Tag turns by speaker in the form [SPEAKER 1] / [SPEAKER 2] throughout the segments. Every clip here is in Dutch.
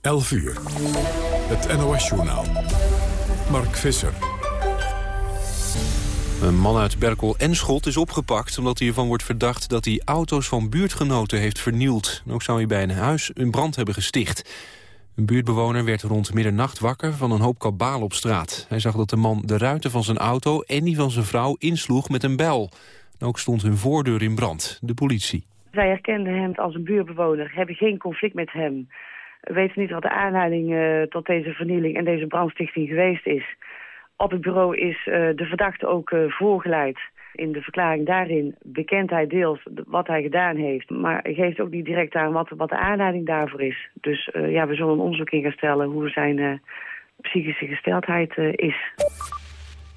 [SPEAKER 1] 11 uur. Het NOS-journaal. Mark Visser.
[SPEAKER 2] Een man uit Berkel en Schot is opgepakt omdat hij ervan wordt verdacht dat hij auto's van buurtgenoten heeft vernield. Ook zou hij bij een huis een brand hebben gesticht. Een buurtbewoner werd rond middernacht wakker van een hoop kabaal op straat. Hij zag dat de man de ruiten van zijn auto en die van zijn vrouw insloeg met een bel. Ook stond hun voordeur in brand, de politie.
[SPEAKER 3] Wij herkenden hem als een buurtbewoner, hebben geen conflict met hem. We weten niet wat de aanleiding uh, tot deze vernieling en deze brandstichting geweest is. Op het bureau is uh, de verdachte ook uh, voorgeleid. In de verklaring daarin bekent hij deels wat hij gedaan heeft. Maar geeft ook niet direct aan wat, wat de aanleiding daarvoor is. Dus ja, we zullen een onderzoek in gaan stellen hoe zijn psychische gesteldheid is.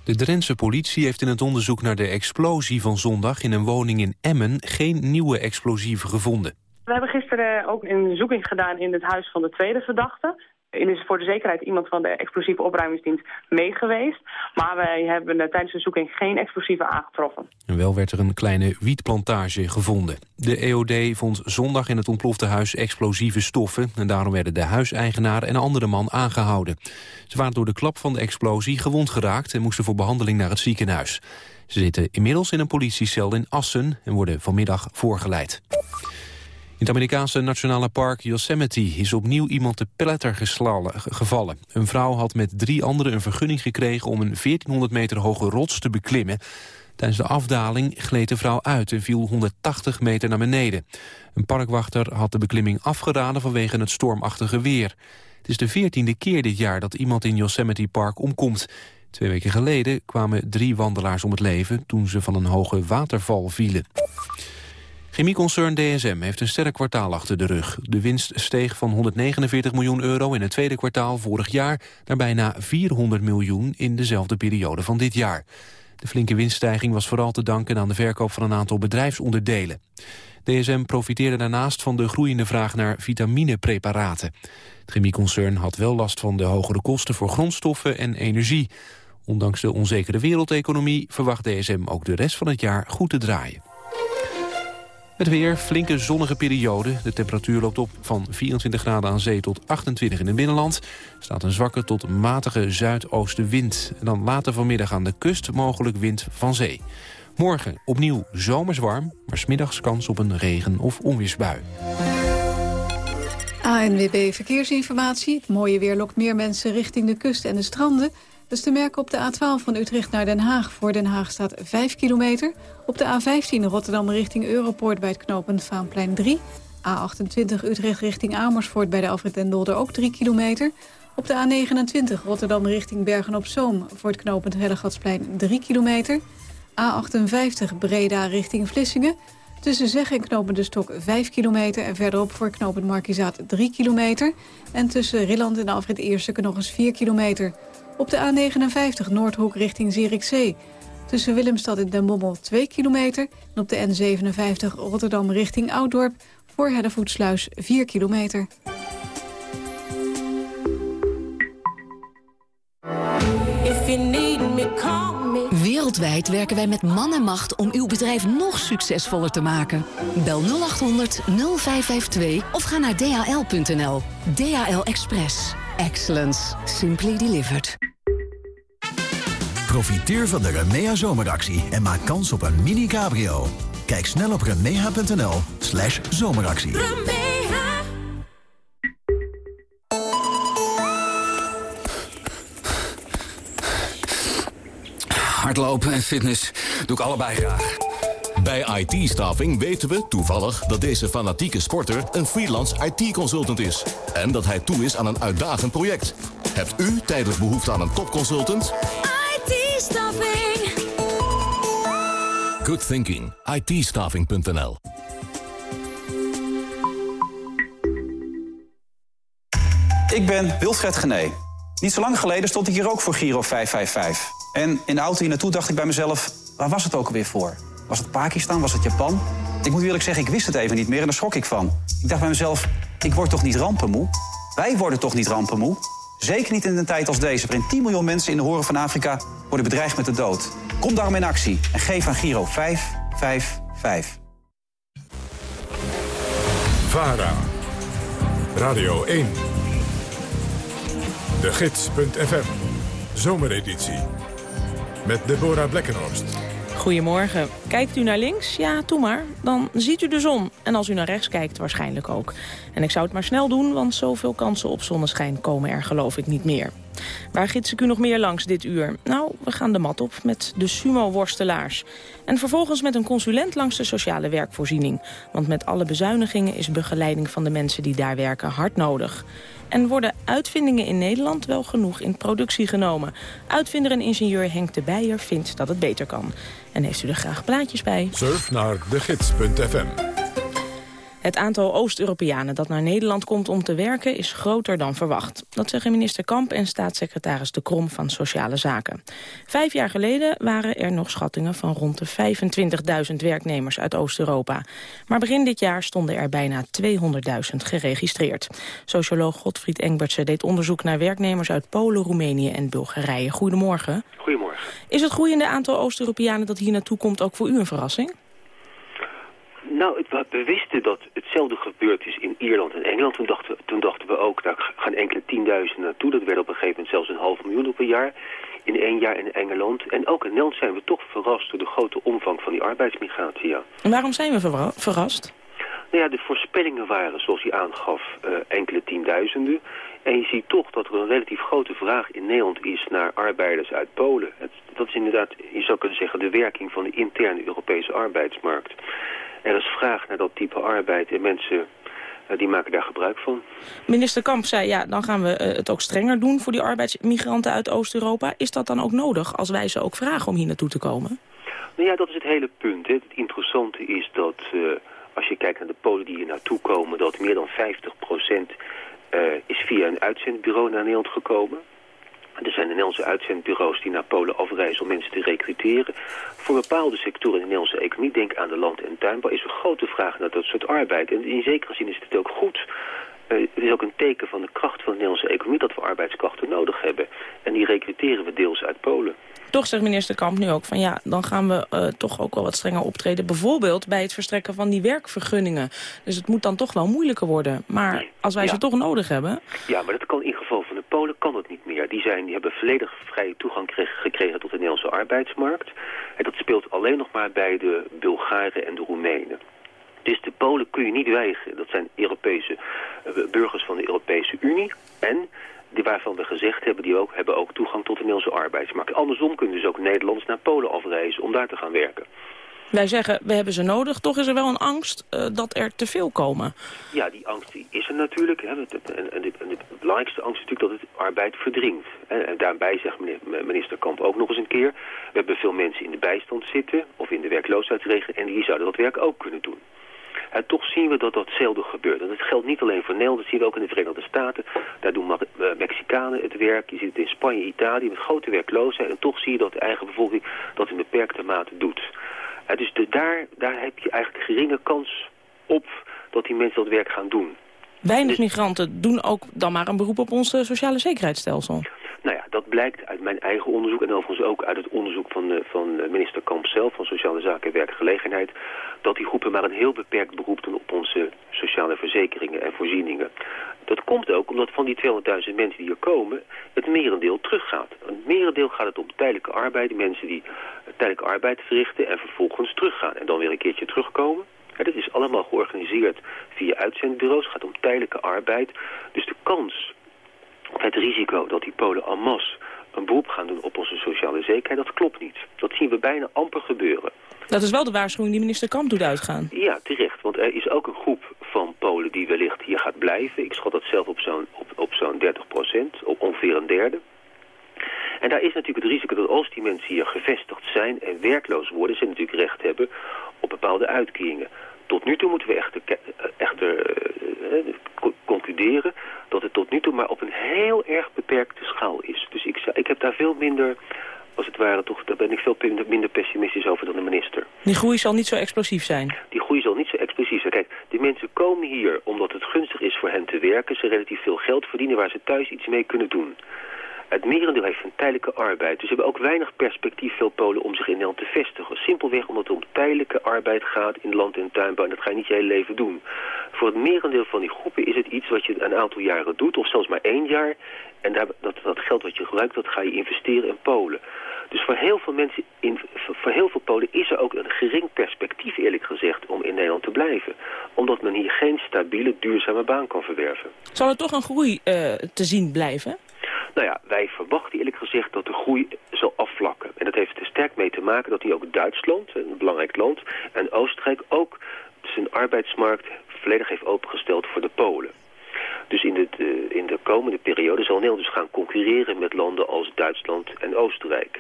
[SPEAKER 2] De Drentse politie heeft in het onderzoek naar de explosie van zondag in een woning in Emmen geen nieuwe explosieven gevonden.
[SPEAKER 4] We hebben gisteren ook een zoeking gedaan in het huis van de tweede verdachte. Er is voor de zekerheid iemand van de explosieve opruimingsdienst meegeweest. Maar wij hebben tijdens de zoeking geen explosieven aangetroffen.
[SPEAKER 2] En wel werd er een kleine wietplantage gevonden. De EOD vond zondag in het ontplofte huis explosieve stoffen... en daarom werden de huiseigenaar en een andere man aangehouden. Ze waren door de klap van de explosie gewond geraakt... en moesten voor behandeling naar het ziekenhuis. Ze zitten inmiddels in een politiecel in Assen... en worden vanmiddag voorgeleid. In het Amerikaanse nationale park Yosemite is opnieuw iemand te pletter gevallen. Een vrouw had met drie anderen een vergunning gekregen om een 1400 meter hoge rots te beklimmen. Tijdens de afdaling gleed de vrouw uit en viel 180 meter naar beneden. Een parkwachter had de beklimming afgeraden vanwege het stormachtige weer. Het is de veertiende keer dit jaar dat iemand in Yosemite Park omkomt. Twee weken geleden kwamen drie wandelaars om het leven toen ze van een hoge waterval vielen. Chemieconcern DSM heeft een sterk kwartaal achter de rug. De winst steeg van 149 miljoen euro in het tweede kwartaal vorig jaar... naar bijna 400 miljoen in dezelfde periode van dit jaar. De flinke winststijging was vooral te danken aan de verkoop van een aantal bedrijfsonderdelen. DSM profiteerde daarnaast van de groeiende vraag naar vitaminepreparaten. Het chemieconcern had wel last van de hogere kosten voor grondstoffen en energie. Ondanks de onzekere wereldeconomie verwacht DSM ook de rest van het jaar goed te draaien. Het weer, flinke zonnige periode. De temperatuur loopt op van 24 graden aan zee tot 28 in het binnenland. Er staat een zwakke tot matige zuidoostenwind. En dan later vanmiddag aan de kust mogelijk wind van zee. Morgen opnieuw zomers warm, maar smiddags kans op een regen- of onweersbui.
[SPEAKER 5] ANWB Verkeersinformatie. Het mooie weer lokt meer mensen richting de kust en de stranden. Dus te merken op de A12 van Utrecht naar Den Haag. Voor Den Haag staat 5 kilometer. Op de A15 Rotterdam richting Europoort bij het knooppunt Vaanplein 3. A28 Utrecht richting Amersfoort bij de Alfred en Dolder ook 3 kilometer. Op de A29 Rotterdam richting Bergen-op-Zoom voor het knooppunt Hellegatsplein 3 kilometer. A58 Breda richting Vlissingen. Tussen Zeg en knooppunt De Stok 5 kilometer en verderop voor knooppunt Markizaat 3 kilometer. En tussen Rilland en Alfred Eerste nog eens 4 kilometer. Op de A59 Noordhoek richting Zierikzee. Tussen Willemstad en Den Bommel 2 kilometer. En op de N57 Rotterdam richting Ouddorp voor Hellevoetsluis 4 kilometer.
[SPEAKER 6] Wereldwijd werken wij met man en macht om uw bedrijf nog succesvoller te maken. Bel 0800 0552 of ga naar dhl.nl. DHL Express. Excellence. Simply delivered.
[SPEAKER 7] Profiteer van de Remea zomeractie en maak kans op een mini-cabrio. Kijk snel op remea.nl slash zomeractie.
[SPEAKER 8] Hardlopen en fitness doe ik allebei graag.
[SPEAKER 9] Bij IT-staffing weten we toevallig dat deze fanatieke sporter een freelance IT-consultant is. En dat hij toe is aan een uitdagend project. Hebt u tijdelijk behoefte aan een topconsultant? Good thinking. it
[SPEAKER 10] Ik ben Wilfred Gené. Niet zo lang geleden stond ik hier ook voor Giro 555. En in de auto hier naartoe dacht ik bij mezelf... waar was het ook alweer voor? Was het Pakistan? Was het Japan? Ik moet eerlijk zeggen, ik wist het even niet meer en daar schrok ik van. Ik dacht bij mezelf, ik word toch niet rampenmoe? Wij worden toch niet rampenmoe? Zeker niet in een tijd als deze, waarin 10 miljoen mensen in de horen van Afrika worden bedreigd met de dood. Kom daarom in actie en geef aan Giro 555.
[SPEAKER 1] VARA, Radio 1, De Gids.fm, zomereditie. Met Deborah Blekkenhorst.
[SPEAKER 11] Goedemorgen. Kijkt u naar links? Ja, doe maar. Dan ziet u de zon. En als u naar rechts kijkt, waarschijnlijk ook. En ik zou het maar snel doen, want zoveel kansen op zonneschijn komen er geloof ik niet meer. Waar gids ik u nog meer langs dit uur? Nou, we gaan de mat op met de sumo-worstelaars. En vervolgens met een consulent langs de sociale werkvoorziening. Want met alle bezuinigingen is begeleiding van de mensen die daar werken hard nodig. En worden uitvindingen in Nederland wel genoeg in productie genomen? Uitvinder en ingenieur Henk de Beijer vindt dat het beter kan. En heeft u er graag plaatjes bij?
[SPEAKER 1] Surf naar degids.fm.
[SPEAKER 11] Het aantal Oost-Europeanen dat naar Nederland komt om te werken is groter dan verwacht. Dat zeggen minister Kamp en staatssecretaris De Krom van Sociale Zaken. Vijf jaar geleden waren er nog schattingen van rond de 25.000 werknemers uit Oost-Europa. Maar begin dit jaar stonden er bijna 200.000 geregistreerd. Socioloog Godfried Engbertse deed onderzoek naar werknemers uit Polen, Roemenië en Bulgarije. Goedemorgen.
[SPEAKER 12] Goedemorgen.
[SPEAKER 11] Is het groeiende aantal Oost-Europeanen dat hier naartoe komt ook voor u een verrassing?
[SPEAKER 12] Nou, het, we wisten dat hetzelfde gebeurd is in Ierland en Engeland. Toen dachten, toen dachten we ook, daar gaan enkele tienduizenden naartoe. Dat werd op een gegeven moment zelfs een half miljoen op een jaar. In één jaar in Engeland. En ook in Nederland zijn we toch verrast door de grote omvang van die arbeidsmigratie, ja.
[SPEAKER 11] En waarom zijn we verrast?
[SPEAKER 12] Nou ja, de voorspellingen waren, zoals hij aangaf, uh, enkele tienduizenden. En je ziet toch dat er een relatief grote vraag in Nederland is naar arbeiders uit Polen. Het, dat is inderdaad, je zou kunnen zeggen, de werking van de interne Europese arbeidsmarkt. Er is vraag naar dat type arbeid en mensen uh, die maken daar gebruik van.
[SPEAKER 11] Minister Kamp zei, ja, dan gaan we uh, het ook strenger doen voor die arbeidsmigranten uit Oost-Europa. Is dat dan ook nodig als wij ze ook vragen om hier naartoe te komen?
[SPEAKER 12] Nou ja, dat is het hele punt. Hè. Het interessante is dat uh, als je kijkt naar de Polen die hier naartoe komen... dat meer dan 50% is via een uitzendbureau naar Nederland gekomen. Er zijn Nederlandse uitzendbureaus die naar Polen afreizen om mensen te recruteren. Voor bepaalde sectoren in de Nederlandse economie, denk aan de land- en tuinbouw, is er grote vraag naar dat soort arbeid. En in zekere zin is het ook goed. Uh, het is ook een teken van de kracht van de Nederlandse economie dat we arbeidskrachten nodig hebben. En die recruteren we deels uit Polen.
[SPEAKER 11] Toch zegt minister Kamp nu ook van ja, dan gaan we uh, toch ook wel wat strenger optreden. Bijvoorbeeld bij het verstrekken van die werkvergunningen. Dus het moet dan toch wel moeilijker worden. Maar als wij
[SPEAKER 12] ja.
[SPEAKER 11] ze toch nodig hebben...
[SPEAKER 12] Ja, maar dat kan in geval van de Polen kan dat niet meer. Die, zijn, die hebben volledig vrije toegang gekregen tot de Nederlandse arbeidsmarkt. En dat speelt alleen nog maar bij de Bulgaren en de Roemenen. Dus de Polen kun je niet weigeren. Dat zijn Europese uh, burgers van de Europese Unie. En die waarvan we gezegd hebben, die ook, hebben ook toegang tot de Nederlandse arbeidsmarkt. Andersom kunnen dus ook Nederlanders naar Polen afreizen om daar te gaan werken.
[SPEAKER 11] Wij zeggen, we hebben ze nodig. Toch is er wel een angst uh, dat er te veel komen.
[SPEAKER 12] Ja, die angst die is er natuurlijk. Hè. En, en, de, en de belangrijkste angst is natuurlijk dat het arbeid verdringt. En, en daarbij zegt minister Kamp ook nog eens een keer... we hebben veel mensen in de bijstand zitten of in de werkloosheidsregeling... en die zouden dat werk ook kunnen doen. En toch zien we dat datzelfde gebeurt. En dat geldt niet alleen voor Nederland, dat zien we ook in de Verenigde Staten. Daar doen Mexicanen het werk. Je ziet het in Spanje, Italië met grote werkloosheid. En toch zie je dat de eigen bevolking dat in beperkte mate doet. En dus de, daar, daar heb je eigenlijk geringe kans op dat die mensen dat werk gaan doen.
[SPEAKER 11] Weinig dus, migranten doen ook dan maar een beroep op ons sociale zekerheidsstelsel.
[SPEAKER 12] Nou ja, dat blijkt uit mijn eigen onderzoek en overigens ook uit het onderzoek van, van minister Kamp zelf, van Sociale Zaken en Werkgelegenheid, dat die groepen maar een heel beperkt beroep doen op onze sociale verzekeringen en voorzieningen. Dat komt ook omdat van die 200.000 mensen die hier komen, het merendeel teruggaat. Het merendeel gaat het om tijdelijke arbeid, mensen die tijdelijke arbeid verrichten en vervolgens teruggaan. En dan weer een keertje terugkomen. Ja, dit is allemaal georganiseerd via uitzendbureaus, het gaat om tijdelijke arbeid. Dus de kans het risico dat die Polen en masse een beroep gaan doen op onze sociale zekerheid, dat klopt niet. Dat zien we bijna amper gebeuren.
[SPEAKER 11] Dat is wel de waarschuwing die minister Kamp doet uitgaan.
[SPEAKER 12] Ja, terecht. Want er is ook een groep van Polen die wellicht hier gaat blijven. Ik schat dat zelf op zo'n op, op zo'n 30 procent, op ongeveer een derde. En daar is natuurlijk het risico dat als die mensen hier gevestigd zijn en werkloos worden, ze natuurlijk recht hebben op bepaalde uitkeringen. Tot nu toe moeten we echter, echter uh, concluderen dat het tot nu toe maar op een heel erg beperkte schaal is. Dus ik, ik heb daar veel minder, als het ware, toch, daar ben ik veel minder pessimistisch over dan de minister.
[SPEAKER 11] Die groei zal niet zo explosief zijn?
[SPEAKER 12] Die groei zal niet zo explosief zijn. Kijk, die mensen komen hier omdat het gunstig is voor hen te werken. Ze relatief veel geld verdienen waar ze thuis iets mee kunnen doen. Het merendeel heeft een tijdelijke arbeid. Dus ze hebben ook weinig perspectief, veel Polen, om zich in Nederland te vestigen. Simpelweg omdat het om tijdelijke arbeid gaat in land- en tuinbouw. En dat ga je niet je hele leven doen. voor het merendeel van die groepen is het iets wat je een aantal jaren doet, of zelfs maar één jaar. En daar, dat, dat geld wat je gebruikt, dat ga je investeren in Polen. Dus voor heel veel mensen, in, voor heel veel Polen is er ook een gering perspectief eerlijk gezegd om in Nederland te blijven. Omdat men hier geen stabiele, duurzame baan kan verwerven.
[SPEAKER 11] Zal er toch een groei uh, te zien blijven?
[SPEAKER 12] Nou ja, wij verwachten eerlijk gezegd dat de groei zal afvlakken. En dat heeft er sterk mee te maken dat hier ook Duitsland, een belangrijk land, en Oostenrijk ook zijn arbeidsmarkt volledig heeft opengesteld voor de Polen. Dus in de, de, in de komende periode zal Nederland dus gaan concurreren met landen als Duitsland en Oostenrijk.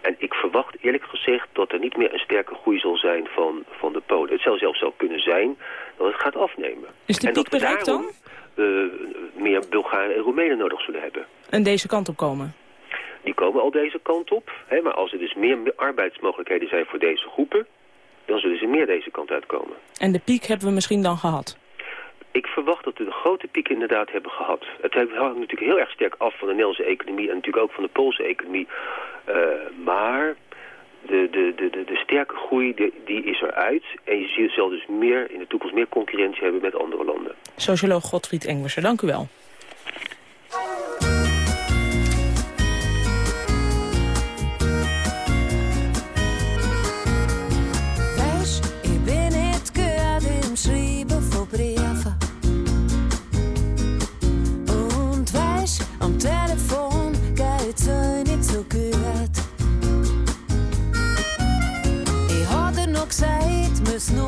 [SPEAKER 12] En ik verwacht eerlijk gezegd dat er niet meer een sterke groei zal zijn van, van de Polen. Het zou zelfs zo kunnen zijn dat het gaat afnemen.
[SPEAKER 11] Is de piek bereikt dan?
[SPEAKER 12] Uh, meer Bulgaren en Roemenen nodig zullen hebben.
[SPEAKER 11] En deze kant op komen?
[SPEAKER 12] Die komen al deze kant op. Hè, maar als er dus meer arbeidsmogelijkheden zijn voor deze groepen... dan zullen ze meer deze kant uitkomen.
[SPEAKER 11] En de piek hebben we misschien dan gehad?
[SPEAKER 12] Ik verwacht dat we de grote piek inderdaad hebben gehad. Het hangt natuurlijk heel erg sterk af van de Nederlandse economie... en natuurlijk ook van de Poolse economie. Uh, maar de, de, de, de, sterke groei die, is eruit. En je zal dus meer in de toekomst meer concurrentie hebben met andere landen.
[SPEAKER 11] Socioloog Godfried Engwerser, dank u wel.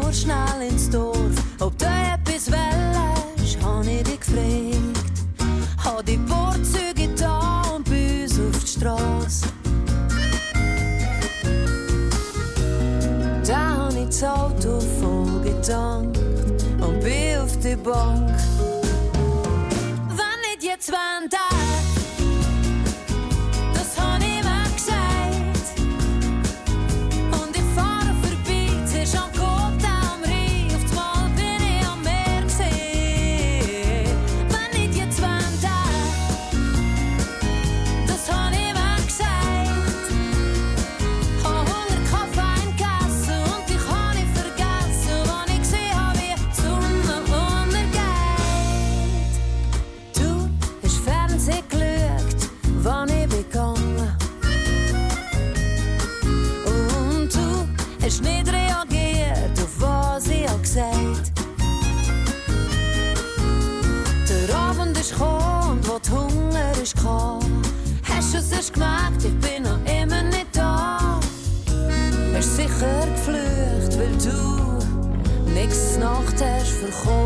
[SPEAKER 13] Nur schnell ins Dorf. Ob du etwas willst, hab ich dich gefragt. Hab die Vorzüge da und bei uns auf die Straße. Da hab ich das Auto voll getankt und bin auf die Bank. gegoten.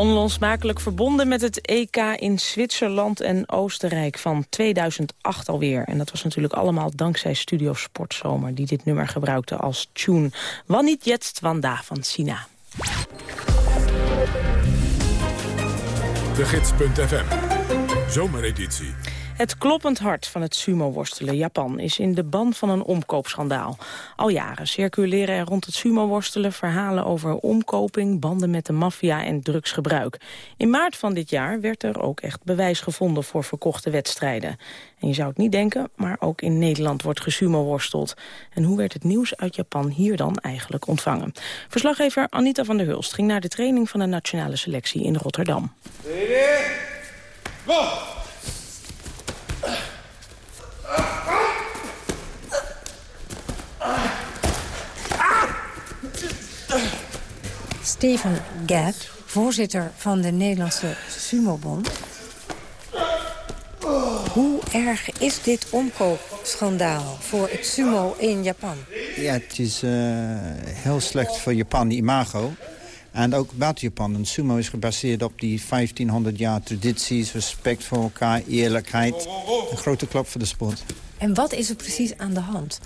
[SPEAKER 11] Onlosmakelijk verbonden met het EK in Zwitserland en Oostenrijk van 2008 alweer. En dat was natuurlijk allemaal dankzij Studio Sportzomer... die dit nummer gebruikte als tune. Wanneer jetzt, wanda van Sina.
[SPEAKER 1] De Gids.fm. Zomereditie.
[SPEAKER 11] Het kloppend hart van het sumo-worstelen Japan is in de ban van een omkoopschandaal. Al jaren circuleren er rond het sumo-worstelen verhalen over omkoping, banden met de maffia en drugsgebruik. In maart van dit jaar werd er ook echt bewijs gevonden voor verkochte wedstrijden. En je zou het niet denken, maar ook in Nederland wordt gesumo-worsteld. En hoe werd het nieuws uit Japan hier dan eigenlijk ontvangen? Verslaggever Anita van der Hulst ging naar de training van de nationale selectie in Rotterdam. Go!
[SPEAKER 14] Steven Gadd, voorzitter van de Nederlandse Sumobond. Hoe erg is dit omkoopschandaal voor het sumo in Japan?
[SPEAKER 15] Ja, het is uh, heel slecht voor Japan, imago. En ook buiten Japan. Sumo is gebaseerd op die 1500 jaar tradities, respect voor elkaar, eerlijkheid. Een grote klap voor de sport.
[SPEAKER 14] En wat is er precies aan de hand?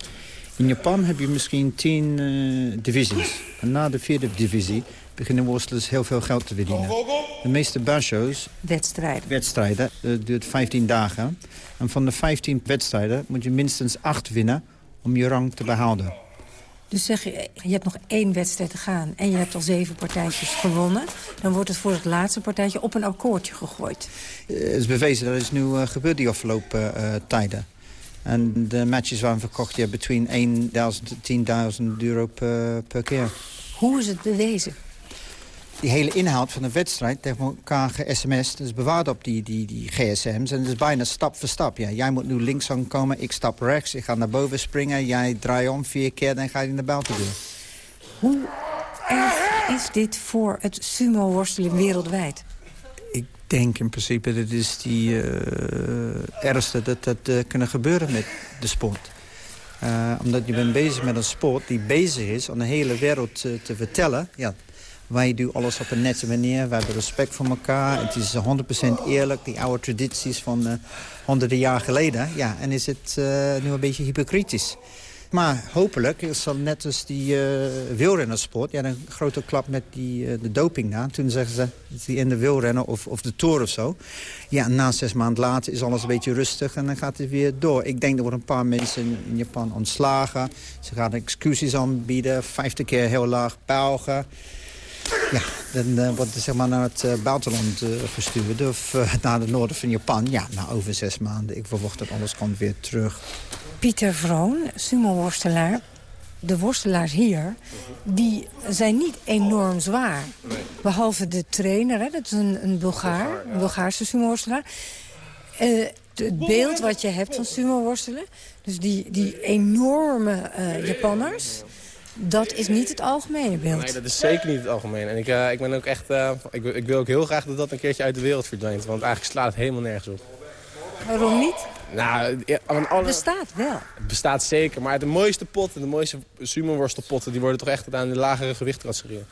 [SPEAKER 15] In Japan heb je misschien tien uh, divisies. En na de vierde divisie beginnen worstelers heel veel geld te verdienen. De meeste basho's...
[SPEAKER 14] Wedstrijden.
[SPEAKER 15] Wedstrijden. Dat duurt 15 dagen. En van de 15 wedstrijden moet je minstens 8 winnen om je rang te behouden.
[SPEAKER 14] Dus zeg je, je hebt nog één wedstrijd te gaan en je hebt al zeven partijtjes gewonnen. Dan wordt het voor het laatste partijtje op een akkoordje gegooid.
[SPEAKER 15] Het is bewezen, dat is nu uh, gebeurd die afgelopen uh, tijden. En de matches waren verkocht ja, between 1.000 en 10.000 euro per, per keer.
[SPEAKER 14] Hoe is het bewezen?
[SPEAKER 15] Die hele inhoud van de wedstrijd tegen elkaar ge-sms'd. Dat is bewaard op die, die, die gsm's. En het is bijna stap voor stap. Ja, jij moet nu links komen, ik stap rechts. Ik ga naar boven springen, jij draait om vier keer... dan ga je naar buiten doen.
[SPEAKER 14] Hoe erg is dit voor het sumo-worstelen wereldwijd?
[SPEAKER 15] Ik denk in principe dat is die uh, ergste dat dat uh, kunnen gebeuren met de sport. Uh, omdat je bent bezig met een sport die bezig is om de hele wereld te, te vertellen... Ja, wij doen alles op een nette manier. We hebben respect voor elkaar. Het is 100% eerlijk. Die oude tradities van uh, honderden jaar geleden. Ja, en is het uh, nu een beetje hypocritisch. Maar hopelijk is zal net als die uh, wielrennersport... Ja, een grote klap met die, de doping na. Toen zeggen ze, die in de wielrennen of, of de tour of zo. Ja, na zes maanden later is alles een beetje rustig en dan gaat het weer door. Ik denk dat er een paar mensen in, in Japan ontslagen. Ze gaan excuses aanbieden, vijftig keer heel laag buigen. Ja, dan uh, wordt het zeg maar, naar het uh, buitenland uh, gestuurd. Of naar het noorden van Japan. Ja, na over zes maanden. Ik verwacht dat alles komt weer terug.
[SPEAKER 14] Pieter Vroon, sumo-worstelaar. De worstelaars hier, die zijn niet enorm zwaar. Behalve de trainer, hè, dat is een, een Bulgaar, een Bulgaarse sumo-worstelaar. het beeld wat je hebt van sumo-worstelen... dus die, die enorme Japanners dat is niet het algemene beeld.
[SPEAKER 16] Nee, dat is zeker niet het algemene. En ik, uh, ik ben ook echt, uh, ik, ik, wil ook heel graag dat dat een keertje uit de wereld verdwijnt. Want eigenlijk slaat het helemaal nergens op.
[SPEAKER 14] Waarom niet?
[SPEAKER 16] Nou, ja, alle...
[SPEAKER 14] Het bestaat wel.
[SPEAKER 16] Het bestaat zeker, maar de mooiste potten, de mooiste sumo-worstelpotten... die worden toch echt aan de lagere gewichtcategorieën.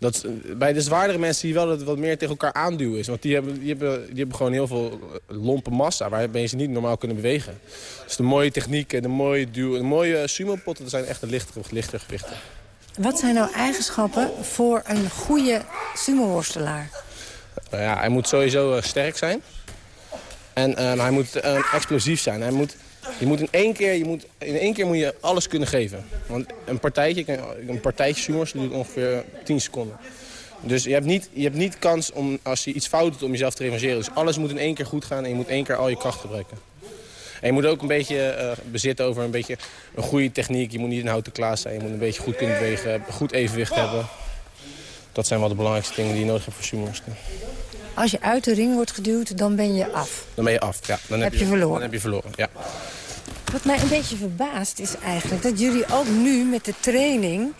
[SPEAKER 16] Dat, bij de zwaardere mensen zie je wel dat het wat meer tegen elkaar aanduwen is. Want die hebben, die hebben, die hebben gewoon heel veel lompe massa... waarmee ze niet normaal kunnen bewegen. Dus de mooie techniek en de mooie, duw, de mooie sumo-potten... zijn echt de lichtere, lichtere gewichten.
[SPEAKER 14] Wat zijn nou eigenschappen voor een goede sumo-worstelaar?
[SPEAKER 16] Nou ja, hij moet sowieso sterk zijn. En hij moet explosief zijn. Hij moet je moet in één keer, je moet, in één keer moet je alles kunnen geven. Want een partijtje, een partijtje duurt ongeveer 10 seconden. Dus je hebt, niet, je hebt niet kans om, als je iets fout doet om jezelf te revancheren. Dus alles moet in één keer goed gaan en je moet één keer al je kracht gebruiken. En je moet ook een beetje uh, bezitten over een beetje een goede techniek. Je moet niet een houten klaas zijn. Je moet een beetje goed kunnen bewegen, goed evenwicht hebben. Dat zijn wel de belangrijkste dingen die je nodig hebt voor sumo's.
[SPEAKER 14] Als je uit de ring wordt geduwd, dan ben je af.
[SPEAKER 16] Dan ben je af, ja. Dan
[SPEAKER 14] heb, heb je, je, verloren.
[SPEAKER 16] Dan heb je verloren, ja.
[SPEAKER 14] Wat mij een beetje verbaast is eigenlijk dat jullie ook nu met de training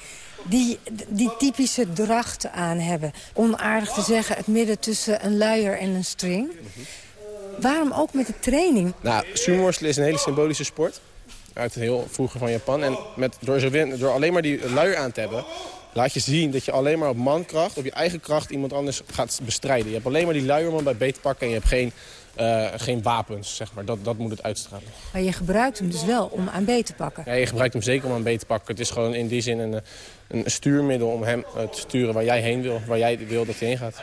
[SPEAKER 14] die, die typische drachten aan hebben. Onaardig te zeggen, het midden tussen een luier en een string. Waarom ook met de training?
[SPEAKER 16] Nou, sumo-worstelen is een hele symbolische sport. Uit heel vroeger van Japan. En met, door, zo, door alleen maar die luier aan te hebben... laat je zien dat je alleen maar op mankracht, op je eigen kracht... iemand anders gaat bestrijden. Je hebt alleen maar die luierman bij beet pakken en je hebt geen, uh, geen wapens, zeg maar. Dat, dat moet het uitstralen.
[SPEAKER 14] Maar je gebruikt hem dus wel om aan beet te pakken?
[SPEAKER 16] Ja, je gebruikt hem zeker om aan beet te pakken. Het is gewoon in die zin een, een stuurmiddel om hem te sturen waar jij heen wil. Waar jij wil dat hij heen gaat.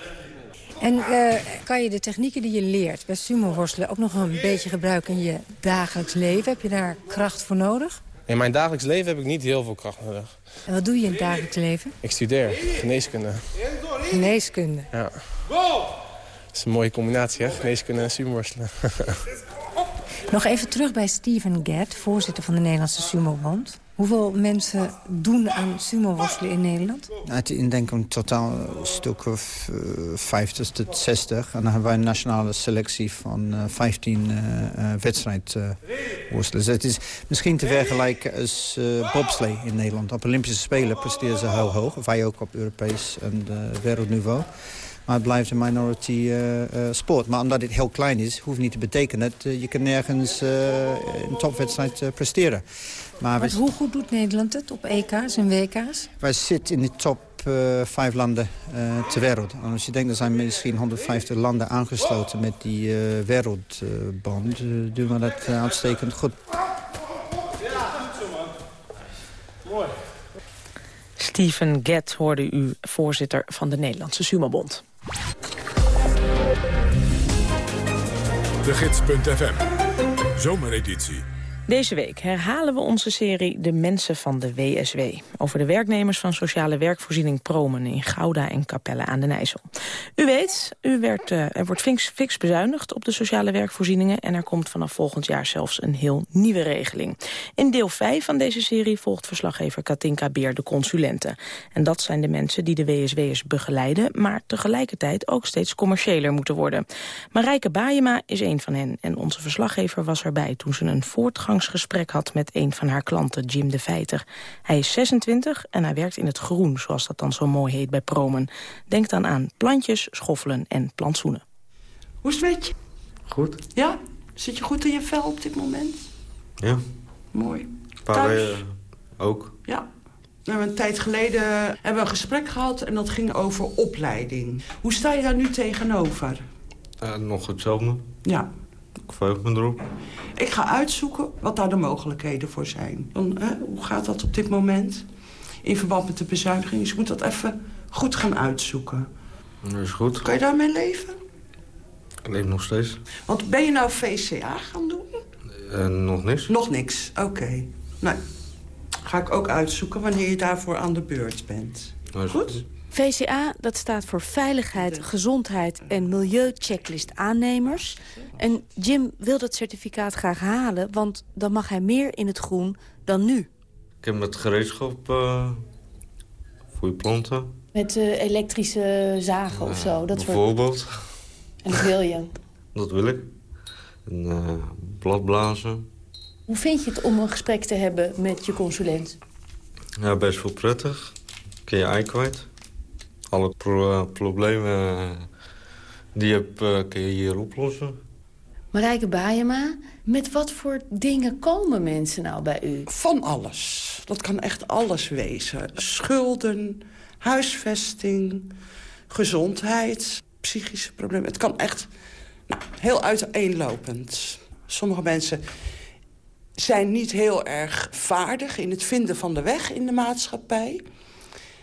[SPEAKER 14] En uh, kan je de technieken die je leert bij sumo-worstelen... ook nog een beetje gebruiken in je dagelijks leven? Heb je daar kracht voor nodig?
[SPEAKER 16] In mijn dagelijks leven heb ik niet heel veel kracht nodig.
[SPEAKER 14] En wat doe je in het dagelijks leven?
[SPEAKER 16] Ik studeer geneeskunde.
[SPEAKER 14] Geneeskunde?
[SPEAKER 16] Ja. Dat is een mooie combinatie, hè? Geneeskunde en sumo-worstelen.
[SPEAKER 14] Nog even terug bij Steven Gadd, voorzitter van de Nederlandse Sumo-bond. Hoeveel mensen doen aan sumo-worstelen in Nederland?
[SPEAKER 15] Ik denk een totaal stuk of uh, 50 tot 60. En dan hebben wij een nationale selectie van uh, 15 uh, wedstrijdworstelen. het is misschien te vergelijken als bobslee in Nederland. Op Olympische Spelen presteren ze heel hoog. Wij ook op Europees en wereldniveau. Maar het blijft een minority uh, uh, sport. Maar omdat het heel klein is, hoeft niet te betekenen... dat uh, je kan nergens een topwedstrijd presteren.
[SPEAKER 14] Maar, maar hoe goed doet Nederland het op EK's en WK's?
[SPEAKER 15] Wij zitten in de top vijf landen ter wereld. En als je denkt, er zijn misschien 150 landen aangesloten... met die wereldband, doen we dat uitstekend goed.
[SPEAKER 11] Steven Gett hoorde u, voorzitter van de Nederlandse Sumobond.
[SPEAKER 1] De Gids.fm, zomereditie.
[SPEAKER 11] Deze week herhalen we onze serie De Mensen van de WSW. Over de werknemers van sociale werkvoorziening Promen in Gouda en Capelle aan de Nijssel. U weet, u werd, uh, er wordt fix, fix bezuinigd op de sociale werkvoorzieningen... en er komt vanaf volgend jaar zelfs een heel nieuwe regeling. In deel 5 van deze serie volgt verslaggever Katinka Beer de consulenten. En dat zijn de mensen die de WSW'ers begeleiden... maar tegelijkertijd ook steeds commerciëler moeten worden. Marijke Baayema is een van hen en onze verslaggever was erbij... toen ze een voortgang gesprek had met een van haar klanten, Jim de Veiter. Hij is 26 en hij werkt in het groen, zoals dat dan zo mooi heet bij Promen. Denk dan aan plantjes, schoffelen en plantsoenen.
[SPEAKER 17] Hoe is het met je?
[SPEAKER 18] Goed.
[SPEAKER 17] Ja? Zit je goed in je vel op dit moment?
[SPEAKER 18] Ja.
[SPEAKER 17] Mooi.
[SPEAKER 18] Paar weken ook.
[SPEAKER 17] Ja. We hebben een tijd geleden hebben we een gesprek gehad en dat ging over opleiding. Hoe sta je daar nu tegenover?
[SPEAKER 18] Uh, nog hetzelfde.
[SPEAKER 17] Ja.
[SPEAKER 18] Ik verheug me erop.
[SPEAKER 17] Ik ga uitzoeken wat daar de mogelijkheden voor zijn. Dan, hè, hoe gaat dat op dit moment? In verband met de bezuiniging. Dus ik moet dat even goed gaan uitzoeken.
[SPEAKER 18] Dat is goed.
[SPEAKER 17] Kan je daarmee leven?
[SPEAKER 18] Ik leef nog steeds.
[SPEAKER 17] Want ben je nou VCA gaan doen?
[SPEAKER 18] Uh, nog niks.
[SPEAKER 17] Nog niks, oké. Okay. Nou, ga ik ook uitzoeken wanneer je daarvoor aan de beurt bent.
[SPEAKER 18] Dat
[SPEAKER 17] goed?
[SPEAKER 18] goed.
[SPEAKER 19] VCA, dat staat voor Veiligheid, Gezondheid en Milieuchecklist aannemers. En Jim wil dat certificaat graag halen, want dan mag hij meer in het groen dan nu.
[SPEAKER 18] Ik heb met gereedschap uh, voor je planten.
[SPEAKER 19] Met uh, elektrische zagen uh, of zo? Dat
[SPEAKER 18] bijvoorbeeld.
[SPEAKER 19] Soort... En dat wil je?
[SPEAKER 18] dat wil ik. En uh, bladblazen.
[SPEAKER 19] Hoe vind je het om een gesprek te hebben met je consulent?
[SPEAKER 18] Ja, best wel prettig. Kun je ei kwijt. Alle pro problemen die je hebt, uh, kun je hier oplossen.
[SPEAKER 19] Marijke Baayema, met wat voor dingen komen mensen nou bij u?
[SPEAKER 17] Van alles. Dat kan echt alles wezen. Schulden, huisvesting, gezondheid, psychische problemen. Het kan echt nou, heel uiteenlopend. Sommige mensen zijn niet heel erg vaardig in het vinden van de weg in de maatschappij.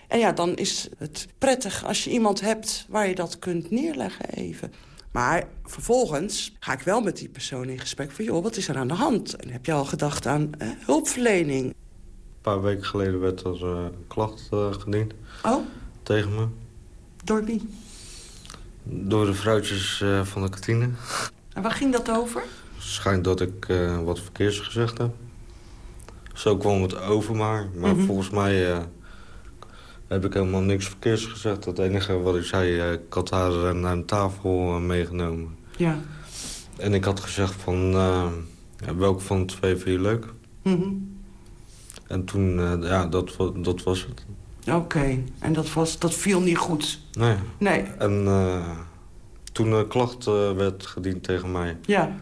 [SPEAKER 17] En ja, dan is het prettig als je iemand hebt waar je dat kunt neerleggen even. Maar vervolgens ga ik wel met die persoon in gesprek van... joh, wat is er aan de hand? En heb je al gedacht aan eh, hulpverlening?
[SPEAKER 18] Een paar weken geleden werd er uh, een klacht uh, gediend.
[SPEAKER 17] Oh?
[SPEAKER 18] Tegen me.
[SPEAKER 17] Door wie?
[SPEAKER 18] Door de vrouwtjes uh, van de kantine.
[SPEAKER 17] En waar ging dat over?
[SPEAKER 18] Schijnt dat ik wat verkeers gezegd heb. Zo kwam het over maar. Maar mm -hmm. volgens mij heb ik helemaal niks verkeers gezegd. Het enige wat ik zei, ik had haar naar een tafel meegenomen.
[SPEAKER 17] Ja.
[SPEAKER 18] En ik had gezegd van, welke van de twee vind je leuk?
[SPEAKER 17] Mm -hmm.
[SPEAKER 18] En toen, ja, dat, dat was het.
[SPEAKER 17] Oké, okay. en dat, was, dat viel niet goed?
[SPEAKER 18] Nee.
[SPEAKER 17] Nee.
[SPEAKER 18] En uh, toen een klacht uh, werd gediend tegen mij...
[SPEAKER 17] Ja.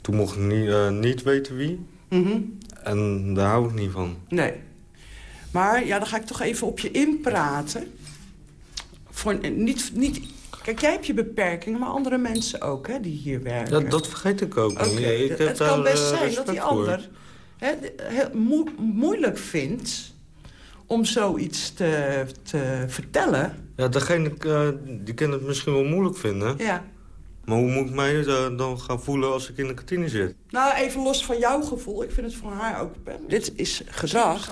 [SPEAKER 18] Toen mocht ik niet, uh, niet weten wie.
[SPEAKER 17] Mm -hmm.
[SPEAKER 18] En daar hou ik niet van.
[SPEAKER 17] Nee. Maar ja, dan ga ik toch even op je inpraten. Voor, niet, niet, kijk, jij hebt je beperkingen, maar andere mensen ook, hè, die hier werken.
[SPEAKER 18] Dat, dat vergeet ik ook niet.
[SPEAKER 17] Oké,
[SPEAKER 18] Ik heb
[SPEAKER 17] het kan best
[SPEAKER 18] eh,
[SPEAKER 17] zijn dat die ander moe- moeilijk vindt om zoiets te, te vertellen.
[SPEAKER 18] Ja, degene eh, die kan het misschien wel moeilijk vinden.
[SPEAKER 17] Ja.
[SPEAKER 18] Maar hoe moet ik mij eh, dan gaan voelen als ik in de kantine zit?
[SPEAKER 17] Nou, even los van jouw gevoel. Ik vind het voor haar ook... Dit is gedrag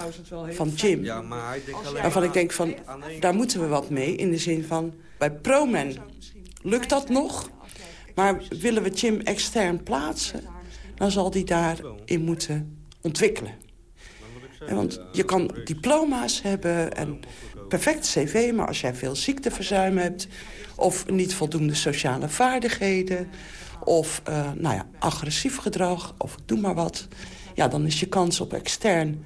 [SPEAKER 17] van Jim.
[SPEAKER 18] Ja, maar hij denkt alleen
[SPEAKER 17] Waarvan ik denk van, daar moeten we wat mee. In de zin van, bij ProMen lukt dat nog. Maar willen we Jim extern plaatsen... dan zal die daarin moeten ontwikkelen. En want je kan diploma's hebben en perfect cv... maar als jij veel ziekteverzuim hebt... of niet voldoende sociale vaardigheden... of eh, nou ja, agressief gedrag, of doe maar wat... ja, dan is je kans op extern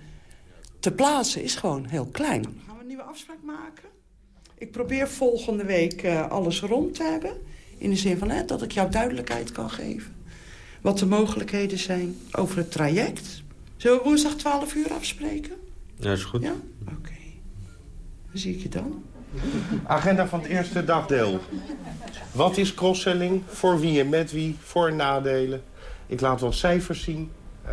[SPEAKER 17] te plaatsen is gewoon heel klein. Gaan we een nieuwe afspraak maken? Ik probeer volgende week eh, alles rond te hebben. In de zin van hè, dat ik jou duidelijkheid kan geven. Wat de mogelijkheden zijn over het traject. Zullen we woensdag 12 uur afspreken?
[SPEAKER 18] Ja, is goed.
[SPEAKER 17] Ja? Oké. Dan zie ik je dan.
[SPEAKER 20] Agenda van het eerste dagdeel. Wat is cross-selling? Voor wie en met wie? Voor- en nadelen? Ik laat wat cijfers zien. Eh,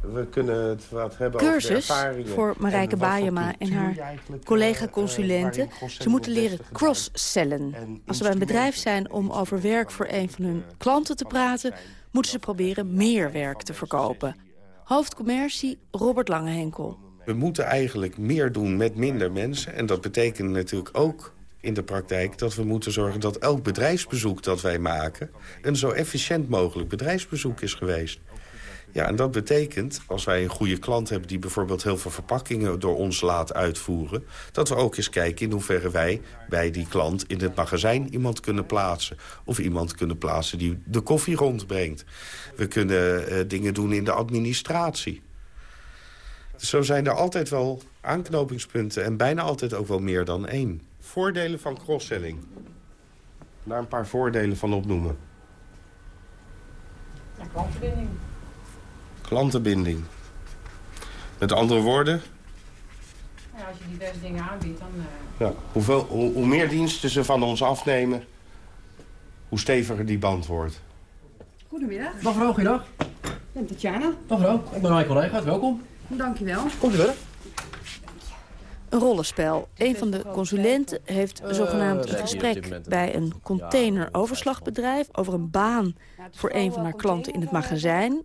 [SPEAKER 20] we kunnen het wat hebben over de
[SPEAKER 19] Cursus
[SPEAKER 20] ervaringen.
[SPEAKER 19] voor Marijke
[SPEAKER 20] en
[SPEAKER 19] Bajema en haar
[SPEAKER 20] eh,
[SPEAKER 19] collega-consulenten. Ze moeten leren cross-sellen. Als ze bij een bedrijf zijn om over werk voor een van hun klanten te praten... moeten ze proberen meer werk te verkopen. Hoofdcommercie Robert Langehenkel.
[SPEAKER 20] We moeten eigenlijk meer doen met minder mensen. En dat betekent natuurlijk ook in de praktijk dat we moeten zorgen dat elk bedrijfsbezoek dat wij maken... een zo efficiënt mogelijk bedrijfsbezoek is geweest. Ja, en dat betekent, als wij een goede klant hebben... die bijvoorbeeld heel veel verpakkingen door ons laat uitvoeren... dat we ook eens kijken in hoeverre wij bij die klant in het magazijn iemand kunnen plaatsen. Of iemand kunnen plaatsen die de koffie rondbrengt. We kunnen eh, dingen doen in de administratie. Dus zo zijn er altijd wel aanknopingspunten... en bijna altijd ook wel meer dan één. Voordelen van cross-selling. Daar een paar voordelen van opnoemen.
[SPEAKER 21] klantenbinding.
[SPEAKER 20] Klantenbinding. Met andere woorden,
[SPEAKER 21] Ja, als je diverse dingen aanbiedt, dan... eh,
[SPEAKER 20] ja, hoeveel, hoe, hoe meer diensten ze van ons afnemen... hoe steviger die band wordt.
[SPEAKER 21] Goedemiddag.
[SPEAKER 22] Dag vrouw, goeiedag.
[SPEAKER 21] Ik ben Tatjana.
[SPEAKER 22] Dag vrouw, ik ben Michael Rijgaard, welkom.
[SPEAKER 21] Dankjewel.
[SPEAKER 22] Komt u verder?
[SPEAKER 19] Een rollenspel. Een van de consulenten heeft zogenaamd een
[SPEAKER 22] Eh, op dit
[SPEAKER 19] gesprek bij een containeroverslagbedrijf... over een baan voor een van haar klanten in het magazijn.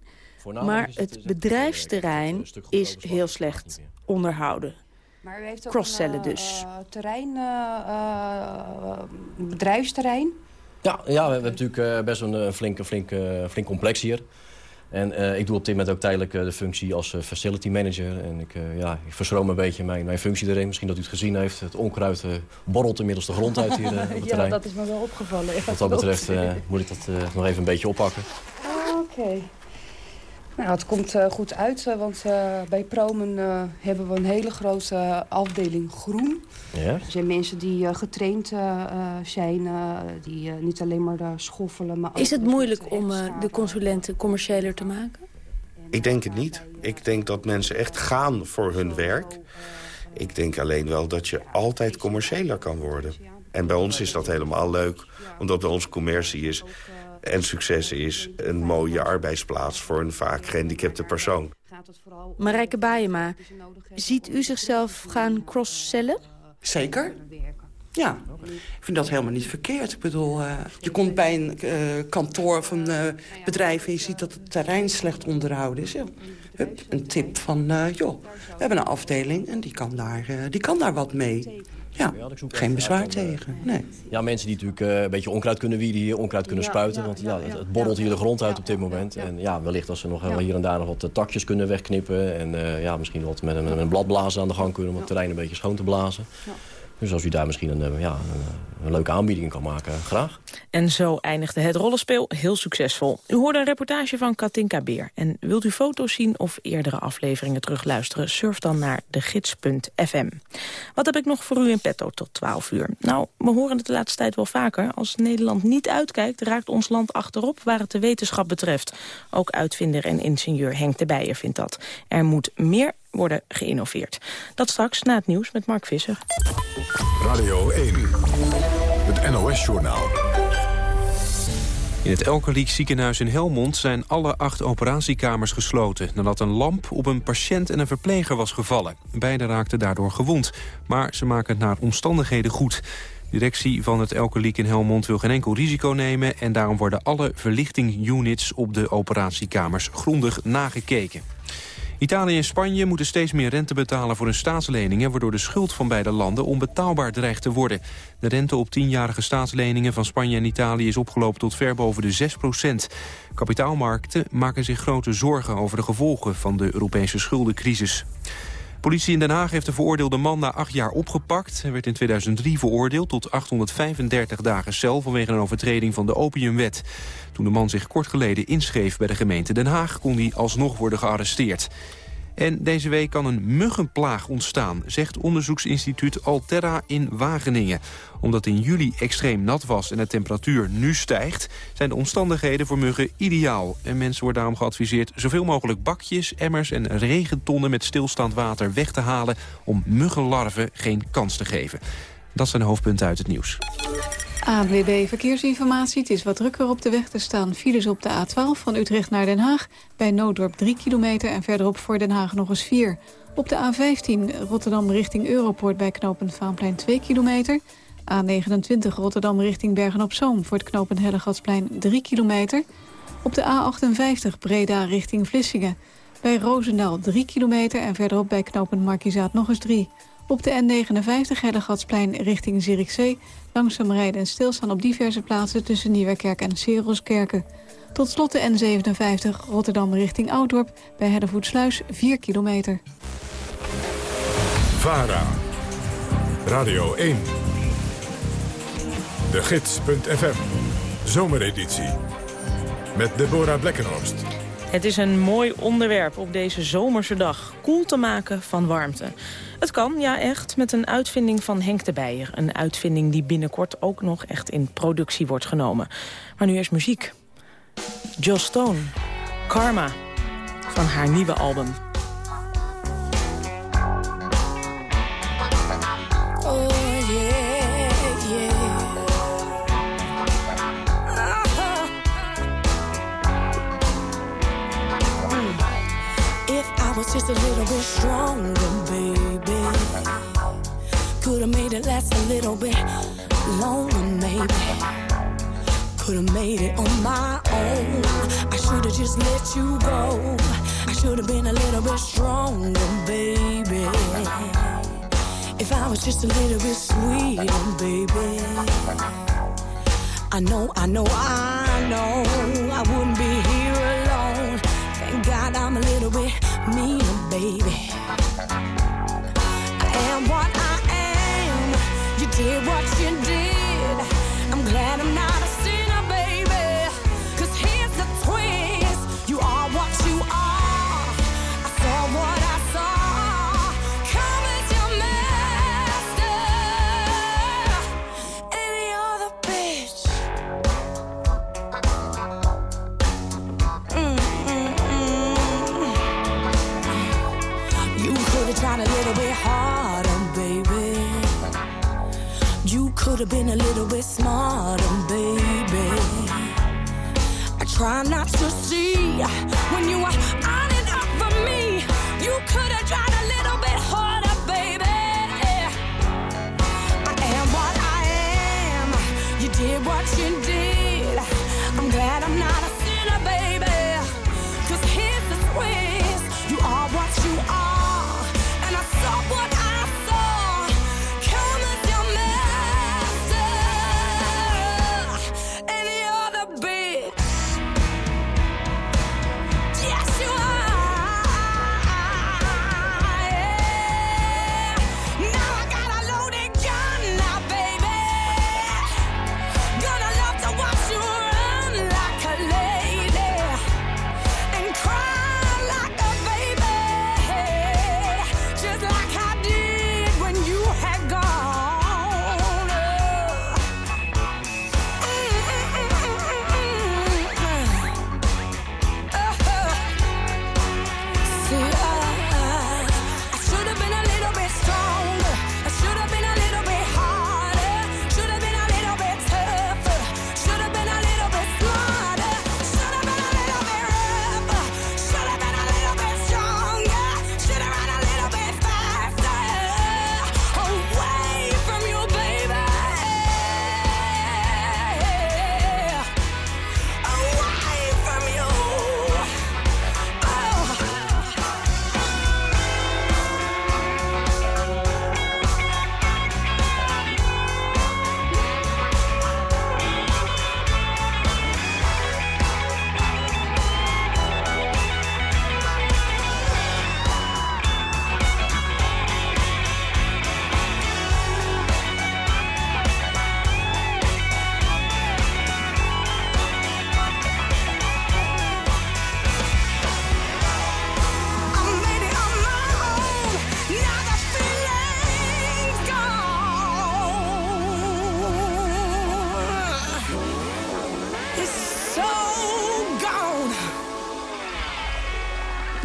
[SPEAKER 19] Maar het bedrijfsterrein is heel slecht onderhouden.
[SPEAKER 23] Maar u heeft ook
[SPEAKER 19] Cross-cellen
[SPEAKER 23] een,
[SPEAKER 19] dus.
[SPEAKER 23] eh, terrein, eh, eh, bedrijfsterrein.
[SPEAKER 24] Ja, ja we hebben natuurlijk eh, best een eh, flink, flink, eh, flink complex hier. En eh, ik doe op dit moment ook tijdelijk eh, de functie als eh, facility manager. En ik, ja, ik verschroom een beetje mijn, mijn functie erin. Misschien dat u het gezien heeft. Het onkruid borrelt inmiddels de grond uit hier op het
[SPEAKER 23] ja,
[SPEAKER 24] terrein.
[SPEAKER 23] dat is me wel opgevallen. Ja,
[SPEAKER 24] Wat dat betreft moet ik dat nog even een beetje oppakken.
[SPEAKER 23] Ah, Oké. Nou, het komt eh, goed uit, eh, want eh, bij Promen eh, hebben we een hele grote afdeling groen.
[SPEAKER 24] Ja?
[SPEAKER 23] Er zijn mensen die eh, getraind zijn, die eh, niet alleen maar schoffelen, maar.
[SPEAKER 19] Is het moeilijk om eh, de consulenten commerciëler te maken?
[SPEAKER 20] Ik denk het niet. Ik denk dat mensen echt gaan voor hun werk. Ik denk alleen wel dat je altijd commerciëler kan worden. En bij ons is dat helemaal leuk, omdat bij ons commercie is... en succes is een mooie arbeidsplaats voor een vaak gehandicapte persoon.
[SPEAKER 19] Marijke Bajema, ziet u zichzelf gaan cross-cellen?
[SPEAKER 17] Zeker. Ja, ik vind dat helemaal niet verkeerd. Ik bedoel, eh, je komt bij een eh, kantoor of een eh, bedrijf... en je ziet dat het terrein slecht onderhouden is. Ja. Hup, een tip van, eh, joh, we hebben een afdeling en die kan daar, eh, die kan daar wat mee. Ja, geen bezwaar tegen. Nee.
[SPEAKER 24] Ja, mensen die natuurlijk eh, een beetje onkruid kunnen wieden hier, onkruid kunnen spuiten. Want ja, het, borrelt hier de grond uit op dit moment. En ja, wellicht als ze nog hier en daar nog wat eh, takjes kunnen wegknippen. En eh, ja, misschien wat met een, met een bladblazer aan de gang kunnen om het terrein een beetje schoon te blazen. Dus als u daar misschien een, eh, ja, een, een leuke aanbieding in kan maken, graag.
[SPEAKER 11] En zo eindigde het rollenspel heel succesvol. U hoorde een reportage van Katinka Beer. En wilt u foto's zien of eerdere afleveringen terugluisteren... surf dan naar degids.fm. Wat heb ik nog voor u in petto tot 12 uur? Nou, we horen het de laatste tijd wel vaker. Als Nederland niet uitkijkt, raakt ons land achterop... waar het de wetenschap betreft. Ook uitvinder en ingenieur Henk de Beijer vindt dat. Er moet meer worden geïnnoveerd. Dat straks na het nieuws met Mark Visser.
[SPEAKER 1] Radio 1, het NOS-journaal.
[SPEAKER 2] In het Elkerliek ziekenhuis in Helmond zijn alle acht operatiekamers gesloten... nadat een lamp op een patiënt en een verpleger was gevallen. Beiden raakten daardoor gewond, maar ze maken het naar omstandigheden goed. De directie van het Elkerliek in Helmond wil geen enkel risico nemen... en daarom worden alle verlichtingunits op de operatiekamers grondig nagekeken. Italië en Spanje moeten steeds meer rente betalen voor hun staatsleningen... waardoor de schuld van beide landen onbetaalbaar dreigt te worden. De rente op tienjarige staatsleningen van Spanje en Italië... is opgelopen tot ver boven de 6 procent. Kapitaalmarkten maken zich grote zorgen over de gevolgen... van de Europese schuldencrisis. Politie in Den Haag heeft de veroordeelde man na acht jaar opgepakt. Hij werd in 2003 veroordeeld tot 835 dagen cel... vanwege een overtreding van de opiumwet. Toen de man zich kort geleden inschreef bij de gemeente Den Haag... kon hij alsnog worden gearresteerd. En deze week kan een muggenplaag ontstaan, zegt onderzoeksinstituut Alterra in Wageningen. Omdat in juli extreem nat was en de temperatuur nu stijgt... zijn de omstandigheden voor muggen ideaal. En mensen worden daarom geadviseerd zoveel mogelijk bakjes, emmers... en regentonnen met stilstaand water weg te halen... om muggenlarven geen kans te geven. Dat zijn de hoofdpunten uit het nieuws.
[SPEAKER 5] ANWB Verkeersinformatie. Het is wat drukker op de weg. te staan files op de A12 van Utrecht naar Den Haag. Bij Nooddorp 3 kilometer en verderop voor Den Haag nog eens 4. Op de A15 Rotterdam richting Europoort bij knooppunt Vaanplein 2 kilometer. A29 Rotterdam richting Bergen-op-Zoom voor het knooppunt Hellegatsplein 3 kilometer. Op de A58 Breda richting Vlissingen. Bij Roosendaal 3 kilometer en verderop bij knooppunt Markizaat nog eens 3. Op de N59 Hellegatsplein richting Zierikzee... langzaam rijden en stilstaan op diverse plaatsen... tussen Nieuwerkerk en Seroskerken. Tot slot de N57 Rotterdam richting Oudorp... bij Hellevoetsluis 4 kilometer.
[SPEAKER 1] VARA. Radio 1. De Gids.fm. Zomereditie. Met Deborah Blekkenhorst.
[SPEAKER 11] Het is een mooi onderwerp op deze zomerse dag. Koel te maken van warmte. Het kan, ja echt, met een uitvinding van Henk de Beijer. Een uitvinding die binnenkort ook nog echt in productie wordt genomen. Maar nu eerst muziek. Joss Stone, Karma, van haar nieuwe album.
[SPEAKER 25] Was just a little bit stronger, baby. Could have made it last a little bit longer, maybe. Could have made it on my own. I should have just let you go. I should have been a little bit stronger, baby. If I was just a little bit sweeter, baby. I know, I know, I know I wouldn't be here alone. Thank God I'm a little bit meaner, baby. I am what I am. You did what you did. I'm glad I'm not You tried a little bit harder, baby. You could have been a little bit smarter, baby. I try not to see when you are on and up for me. You could have tried a little bit harder, baby. I am what I am. You did what you did. I'm glad I'm not a sinner, baby. Cause here's the twist. You are what you are.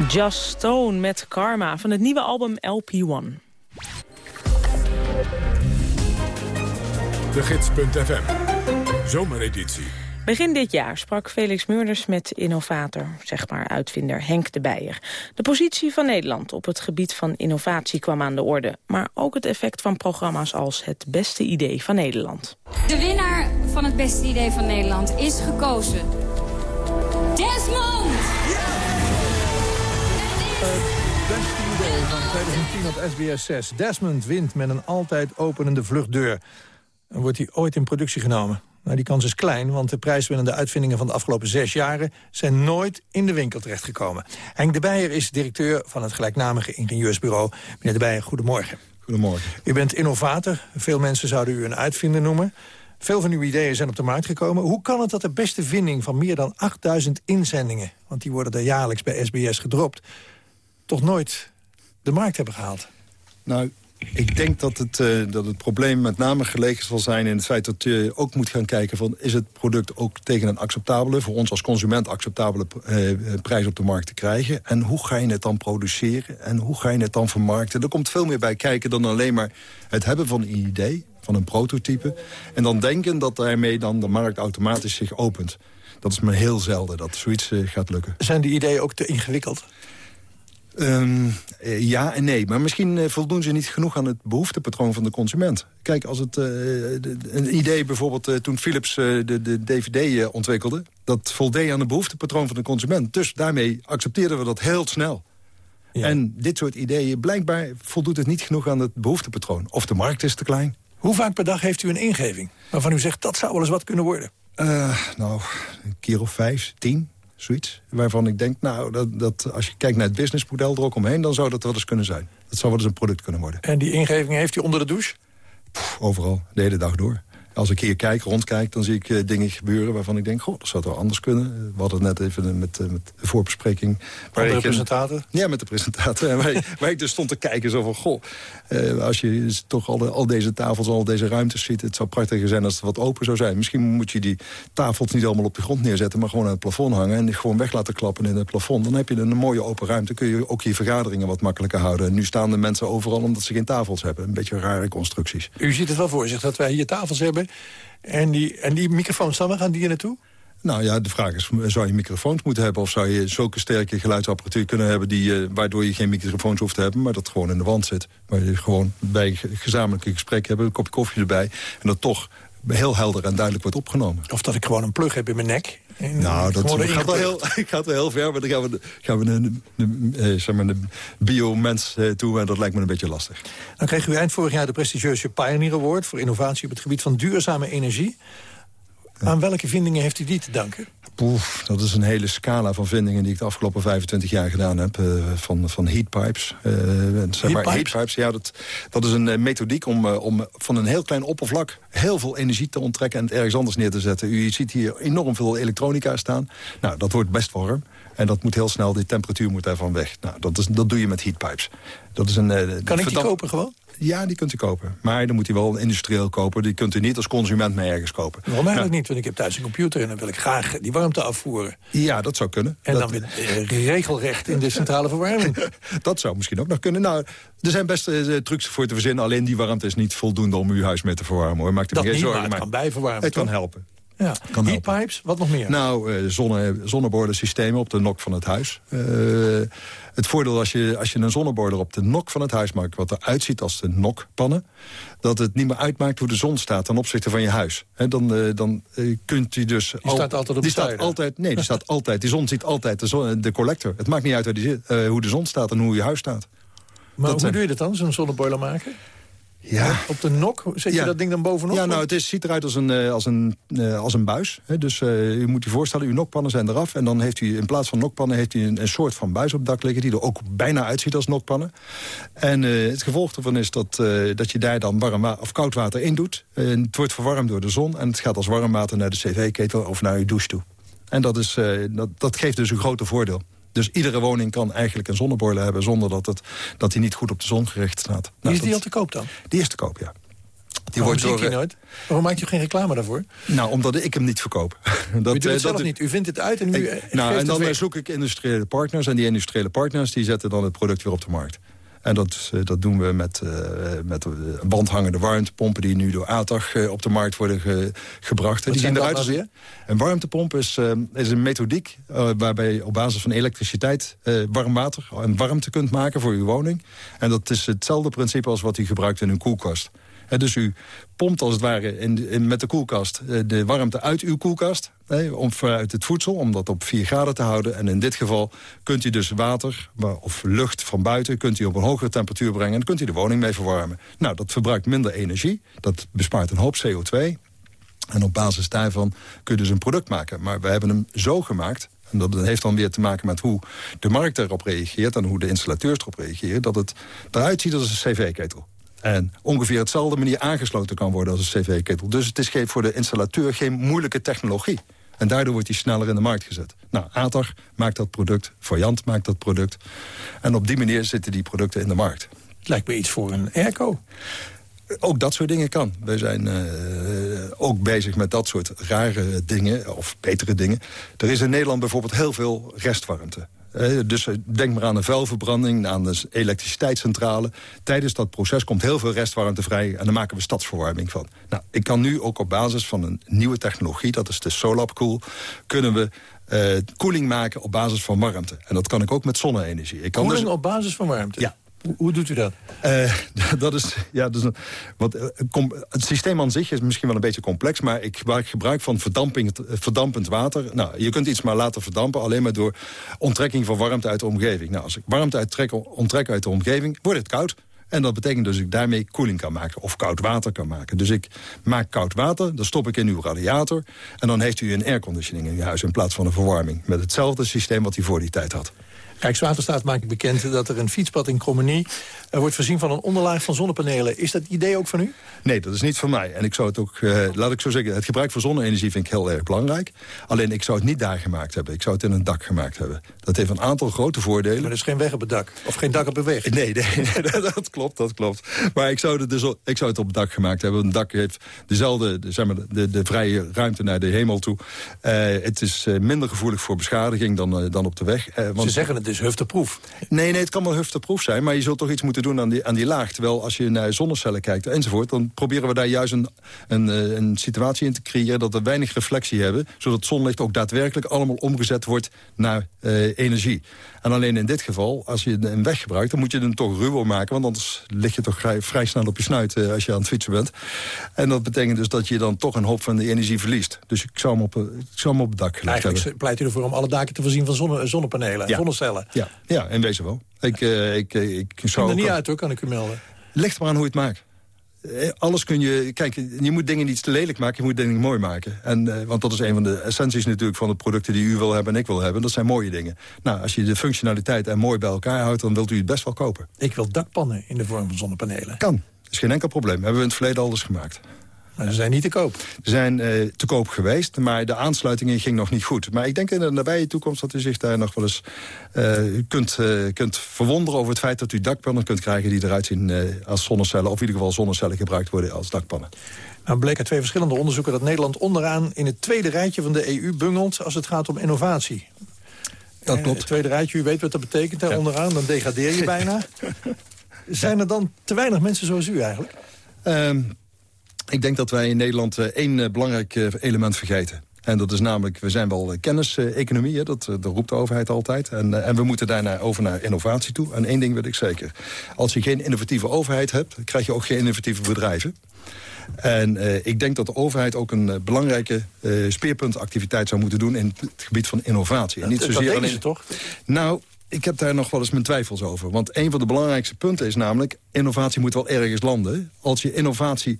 [SPEAKER 11] Just Stone met Karma van het nieuwe album LP1.
[SPEAKER 1] De Gids.fm, zomereditie.
[SPEAKER 11] Begin dit jaar sprak Felix Meurders met innovator, zeg maar uitvinder Henk de Beijer. De positie van Nederland op het gebied van innovatie kwam aan de orde. Maar ook het effect van programma's als Het Beste Idee van Nederland.
[SPEAKER 26] De winnaar van Het Beste Idee van Nederland is gekozen. Desmond!
[SPEAKER 27] Het beste idee van 2010 op SBS 6. Desmond wint met een altijd openende vluchtdeur. En wordt hij ooit in productie genomen? Nou, die kans is klein, want de prijswinnende uitvindingen van de afgelopen zes jaren zijn nooit in de winkel terechtgekomen. Henk de Beijer is directeur van het gelijknamige ingenieursbureau. Meneer de Beijer, goedemorgen.
[SPEAKER 28] Goedemorgen.
[SPEAKER 27] U bent innovator. Veel mensen zouden u een uitvinder noemen. Veel van uw ideeën zijn op de markt gekomen. Hoe kan het dat de beste vinding van meer dan 8000 inzendingen... want die worden er jaarlijks bij SBS gedropt... toch nooit de markt hebben gehaald?
[SPEAKER 28] Nou, ik denk dat het, uh, dat het probleem met name gelegen zal zijn in het feit dat je ook moet gaan kijken van is het product ook tegen een acceptabele, voor ons als consument acceptabele uh, prijs op de markt te krijgen. En hoe ga je het dan produceren en hoe ga je het dan vermarkten? Er komt veel meer bij kijken dan alleen maar het hebben van een idee, van een prototype. En dan denken dat daarmee dan de markt automatisch zich opent. Dat is maar heel zelden dat zoiets uh, gaat lukken.
[SPEAKER 27] Zijn die ideeën ook te ingewikkeld?
[SPEAKER 28] Um, ja en nee, maar misschien uh, voldoen ze niet genoeg aan het behoeftepatroon van de consument. Kijk, als het uh, de, een idee bijvoorbeeld uh, toen Philips de, de DVD ontwikkelde... dat voldeed aan het behoeftepatroon van de consument. Dus daarmee accepteerden we dat heel snel. Ja. En dit soort ideeën, blijkbaar voldoet het niet genoeg aan het behoeftepatroon. Of de markt is te klein.
[SPEAKER 27] Hoe vaak per dag heeft u een ingeving waarvan u zegt dat zou wel eens wat kunnen worden?
[SPEAKER 28] nou, een keer of vijf, tien zoiets. Waarvan ik denk, nou, dat, dat als je kijkt naar het businessmodel er ook omheen... dan zou dat wel eens kunnen zijn. Dat zou wel eens een product kunnen worden.
[SPEAKER 27] En die ingeving heeft u onder de douche?
[SPEAKER 28] Pff, overal, de hele dag door. Als ik hier kijk, rondkijk, dan zie ik uh, dingen gebeuren waarvan ik denk... goh, dat zou toch anders kunnen. We hadden het net even met, uh, met de voorbespreking.
[SPEAKER 27] Met de presentator?
[SPEAKER 28] Ja, met de presentator. en waar, waar, ik dus stond te kijken, zo van... goh, uh, als je toch al, de, al deze tafels, al deze ruimtes ziet... het zou prachtiger zijn als het wat open zou zijn. Misschien moet je die tafels niet allemaal op de grond neerzetten... maar gewoon aan het plafond hangen en die gewoon weg laten klappen in het plafond. Dan heb je een mooie open ruimte. kun je ook je vergaderingen wat makkelijker houden. En nu staan de mensen overal omdat ze geen tafels hebben. Een beetje rare constructies.
[SPEAKER 27] U ziet het wel voor zich dat wij hier tafels hebben... En die, en die microfoons, dan, waar gaan die hier naartoe?
[SPEAKER 28] Nou ja, de vraag is, zou je microfoons moeten hebben... of zou je zulke sterke geluidsapparatuur kunnen hebben... Die, uh, waardoor je geen microfoons hoeft te hebben, maar dat gewoon in de wand zit. Waar je gewoon bij gezamenlijke gesprek hebben, een kopje koffie erbij... en dat toch heel helder en duidelijk wordt opgenomen.
[SPEAKER 27] Of dat ik gewoon een plug heb in mijn nek.
[SPEAKER 28] Nou, dat gaat wel, heel, gaat wel heel ver, maar dan gaan we, gaan we een, een, een, zeg maar een biomens toe... en dat lijkt me een beetje lastig.
[SPEAKER 27] Dan kreeg u eind vorig jaar de prestigieuze Pioneer Award... voor innovatie op het gebied van duurzame energie. Aan welke vindingen heeft u die te danken?
[SPEAKER 28] Poef, dat is een hele scala van vindingen die ik de afgelopen 25 jaar gedaan heb. Uh, van, van heatpipes. Uh, zeg maar heatpipes, ja, dat, dat is een uh, methodiek om, om van een heel klein oppervlak... heel veel energie te onttrekken en het ergens anders neer te zetten. U ziet hier enorm veel elektronica staan. Nou, dat wordt best warm. En dat moet heel snel, die temperatuur moet daarvan weg. Nou, dat, is, dat doe je met heatpipes. Dat is een,
[SPEAKER 27] kan ik die kopen gewoon?
[SPEAKER 28] Ja, die kunt u kopen. Maar dan moet u wel industrieel kopen. Die kunt u niet als consument mee ergens kopen.
[SPEAKER 27] Waarom eigenlijk nou, niet? Want ik heb thuis een computer en dan wil ik graag die warmte afvoeren.
[SPEAKER 28] Ja, dat zou kunnen.
[SPEAKER 27] En
[SPEAKER 28] dat...
[SPEAKER 27] dan weer regelrecht in de centrale verwarming.
[SPEAKER 28] dat zou misschien ook nog kunnen. Nou, er zijn best uh, trucs voor te verzinnen. Alleen die warmte is niet voldoende om uw huis mee te verwarmen. Hoor. Maakt
[SPEAKER 27] dat
[SPEAKER 28] geen
[SPEAKER 27] niet,
[SPEAKER 28] zorgen.
[SPEAKER 27] Maar het kan bijverwarmen.
[SPEAKER 28] Het
[SPEAKER 27] toch?
[SPEAKER 28] kan helpen.
[SPEAKER 27] Ja, heatpipes, wat nog meer?
[SPEAKER 28] Nou, uh, zonne, op de nok van het huis. Uh, het voordeel als je, als je een zonneborder op de nok van het huis maakt... wat eruit ziet als de nokpannen... dat het niet meer uitmaakt hoe de zon staat ten opzichte van je huis. He, dan, uh, dan kunt u dus...
[SPEAKER 27] Die staat altijd op
[SPEAKER 28] die staat altijd, Nee, die staat altijd. Die zon ziet altijd de, zon, de collector. Het maakt niet uit hoe, die, hoe de zon staat en hoe je huis staat.
[SPEAKER 27] Maar dat hoe doe je dat dan, zo'n zonneboiler maken?
[SPEAKER 28] Ja.
[SPEAKER 27] Op de nok? Zet je
[SPEAKER 28] ja.
[SPEAKER 27] dat ding dan bovenop?
[SPEAKER 28] Ja, nou, het is, ziet eruit als een, uh, als een, uh, als een buis. Dus uh, u moet je voorstellen, uw nokpannen zijn eraf. En dan heeft u in plaats van nokpannen heeft u een, een soort van buis op het dak liggen... die er ook bijna uitziet als nokpannen. En het gevolg ervan is dat, dat je daar dan warm of koud water in doet. het wordt verwarmd door de zon. En het gaat als warm water naar de cv-ketel of naar uw douche toe. En dat, is, dat, dat geeft dus een groter voordeel. Dus iedere woning kan eigenlijk een zonneboiler hebben... zonder dat, het, dat die niet goed op de zon gericht staat.
[SPEAKER 27] Nou, is die al te koop dan?
[SPEAKER 28] Die is te koop, ja.
[SPEAKER 27] Die wordt zie je nooit? Waarom maak je geen reclame daarvoor?
[SPEAKER 28] Nou, omdat ik hem niet verkoop.
[SPEAKER 27] dat, u doet het zelf niet. U vindt het uit en u
[SPEAKER 28] Nou, en dan zoek ik industriële partners. En die industriële partners die zetten dan het product weer op de markt. En dat, eh, dat doen we met, uh, met bandhangende warmtepompen... die nu door ATAG op de markt worden gebracht.
[SPEAKER 27] Wat
[SPEAKER 28] die
[SPEAKER 27] zien eruit als weer?
[SPEAKER 28] Een warmtepomp is, is een methodiek... waarbij je op basis van elektriciteit warm water en warmte kunt maken voor uw woning. En dat is hetzelfde principe als wat u gebruikt in een koelkast dus u pompt als het ware in, met de koelkast eh, de warmte uit uw koelkast. om, vanuit het voedsel, om dat op 4 graden te houden. En in dit geval kunt u dus water of lucht van buiten... kunt u op een hogere temperatuur brengen en kunt u de woning mee verwarmen. Nou, dat verbruikt minder energie. Dat bespaart een hoop CO2. En op basis daarvan kun je dus een product maken. Maar we hebben hem zo gemaakt en dat heeft dan weer te maken met hoe de markt erop reageert... en hoe de installateurs erop reageren... dat het eruit ziet als een cv-ketel. En ongeveer hetzelfde manier aangesloten kan worden als een cv-ketel. Dus het is geen, voor de installateur geen moeilijke technologie. En daardoor wordt die sneller in de markt gezet. Nou, ATAR maakt dat product, Variant maakt dat product. En op die manier zitten die producten in de markt.
[SPEAKER 27] Het lijkt me iets voor een airco.
[SPEAKER 28] Ook dat soort dingen kan. Wij zijn uh, ook bezig met dat soort rare dingen, of betere dingen. Er is in Nederland bijvoorbeeld heel veel restwarmte. Eh, dus denk maar aan een vuilverbranding, aan de elektriciteitscentrale. Tijdens dat proces komt heel veel restwarmte vrij... en daar maken we stadsverwarming van. Nou, ik kan nu ook op basis van een nieuwe technologie... dat is de SolarCool, kunnen we uh, koeling maken op basis van warmte. En dat kan ik ook met zonne-energie. Ik
[SPEAKER 27] koeling
[SPEAKER 28] dus...
[SPEAKER 27] op basis van warmte?
[SPEAKER 28] Ja.
[SPEAKER 27] Hoe doet u dat?
[SPEAKER 28] Uh, dat is, ja, een, wat, uh, het systeem aan zich is misschien wel een beetje complex... maar ik maak gebruik van verdamping, verdampend water. Nou, je kunt iets maar laten verdampen... alleen maar door onttrekking van warmte uit de omgeving. Nou, als ik warmte uittrek, onttrek uit de omgeving, wordt het koud. En dat betekent dus dat ik daarmee koeling kan maken. Of koud water kan maken. Dus ik maak koud water, dat stop ik in uw radiator... en dan heeft u een airconditioning in uw huis in plaats van een verwarming. Met hetzelfde systeem wat u voor die tijd had.
[SPEAKER 27] Rijkswaterstaat maakt bekend dat er een fietspad in Krommenie... Uh, wordt voorzien van een onderlaag van zonnepanelen. Is dat idee ook van u?
[SPEAKER 28] Nee, dat is niet van mij. En ik zou het ook, uh, laat ik zo zeggen... het gebruik van zonne-energie vind ik heel erg belangrijk. Alleen ik zou het niet daar gemaakt hebben. Ik zou het in een dak gemaakt hebben. Dat heeft een aantal grote voordelen.
[SPEAKER 27] Maar er is geen weg op het dak? Of geen dak op een weg?
[SPEAKER 28] Nee, nee, nee dat klopt, dat klopt. Maar ik zou, het dus, ik zou het op het dak gemaakt hebben. Een dak heeft dezelfde, de, zeg maar, de, de vrije ruimte naar de hemel toe. Uh, het is minder gevoelig voor beschadiging dan, dan op de weg.
[SPEAKER 27] want... Ze zeggen het is hufteproef.
[SPEAKER 28] Nee, nee, het kan wel hufteproef zijn, maar je zult toch iets moeten doen aan die, aan die laag. Terwijl als je naar zonnecellen kijkt enzovoort... dan proberen we daar juist een, een, eh, een situatie in te creëren... dat we weinig reflectie hebben, zodat zonlicht ook daadwerkelijk allemaal omgezet wordt naar uh, energie. En alleen in dit geval, als je een weg gebruikt... dan moet je hem toch ruwer maken, want anders lig je toch vrij, vrij snel op je snuit... Uh, als je aan het fietsen bent. En dat betekent dus dat je dan toch een hoop van de energie verliest. Dus ik zou hem op, ik zou hem op het dak gelegd
[SPEAKER 27] Eigenlijk
[SPEAKER 28] hebben.
[SPEAKER 27] pleit u ervoor om alle daken te voorzien van zonne, zonnepanelen,
[SPEAKER 28] ja.
[SPEAKER 27] zonnecellen.
[SPEAKER 28] Ja, ja, in wezen wel. Ik, uh, ik, ik, ik zou
[SPEAKER 27] er niet uit hoor, kan ik u melden.
[SPEAKER 28] Ligt maar aan hoe je het maakt. Alles kun je... Kijk, je moet dingen niet te lelijk maken, je moet dingen mooi maken. En, uh, want dat is een van de essenties natuurlijk van de producten die u wil hebben en ik wil hebben. Dat zijn mooie dingen. Nou, als je de functionaliteit en mooi bij elkaar houdt, dan wilt u het best wel kopen.
[SPEAKER 27] Ik wil dakpannen in de vorm van zonnepanelen.
[SPEAKER 28] Kan. Dat is geen enkel probleem. Hebben we in het verleden al eens gemaakt.
[SPEAKER 27] Maar ze zijn niet te koop.
[SPEAKER 28] Ze zijn uh, te koop geweest, maar de aansluiting ging nog niet goed. Maar ik denk in de nabije toekomst dat u zich daar nog wel eens uh, kunt, uh, kunt verwonderen... over het feit dat u dakpannen kunt krijgen die eruit zien als zonnecellen... of in ieder geval zonnecellen gebruikt worden als dakpannen.
[SPEAKER 27] Nou bleek uit twee verschillende onderzoeken dat Nederland onderaan... in het tweede rijtje van de EU bungelt als het gaat om innovatie.
[SPEAKER 28] Dat klopt.
[SPEAKER 27] Het tweede rijtje, u weet wat dat betekent daar ja. onderaan. Dan degradeer je bijna. Zijn er dan te weinig mensen zoals u eigenlijk?
[SPEAKER 28] Um, ik denk dat wij in Nederland één uh, belangrijk uh, element vergeten. En dat is namelijk, we zijn wel kenniseconomie, dat, dat roept de overheid altijd. En, en we moeten daarna over naar innovatie toe. En één ding weet ik zeker. Als je geen innovatieve overheid hebt, krijg je ook geen innovatieve bedrijven. En uh, ik denk dat de overheid ook een uh, belangrijke uh, speerpuntactiviteit zou moeten doen... in het gebied van innovatie.
[SPEAKER 27] En niet dat, zozeer dat alleen... ze toch?
[SPEAKER 28] Nou, ik heb daar nog wel eens mijn twijfels over. Want een van de belangrijkste punten is namelijk... innovatie moet wel ergens landen. Als je innovatie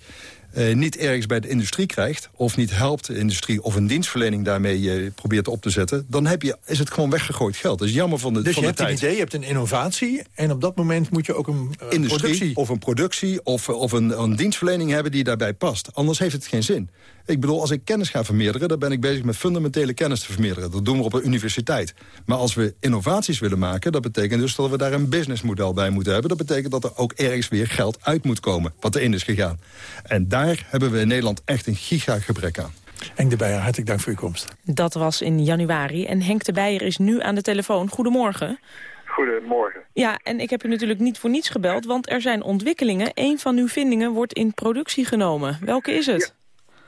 [SPEAKER 28] uh, niet ergens bij de industrie krijgt... of niet helpt de industrie of een dienstverlening daarmee uh, probeert op te zetten... dan heb je, is het gewoon weggegooid geld. Dat is jammer van de,
[SPEAKER 27] dus
[SPEAKER 28] van
[SPEAKER 27] je
[SPEAKER 28] de
[SPEAKER 27] hebt
[SPEAKER 28] tijd.
[SPEAKER 27] een idee, je hebt een innovatie... en op dat moment moet je ook een uh,
[SPEAKER 28] industrie
[SPEAKER 27] productie...
[SPEAKER 28] of een productie of, of een, een dienstverlening hebben die daarbij past. Anders heeft het geen zin. Ik bedoel, als ik kennis ga vermeerderen... dan ben ik bezig met fundamentele kennis te vermeerderen. Dat doen we op een universiteit. Maar als we innovaties willen maken... dat betekent dus dat we daar een businessmodel bij moeten hebben. Dat betekent dat er ook ergens weer geld uit moet komen, wat erin is gegaan. En daar hebben we in Nederland echt een gigagebrek aan.
[SPEAKER 27] Henk de Beijer, hartelijk dank voor uw komst.
[SPEAKER 11] Dat was in januari en Henk de Beijer is nu aan de telefoon. Goedemorgen.
[SPEAKER 29] Goedemorgen.
[SPEAKER 11] Ja, en ik heb u natuurlijk niet voor niets gebeld, want er zijn ontwikkelingen. Een van uw vindingen wordt in productie genomen. Welke is het?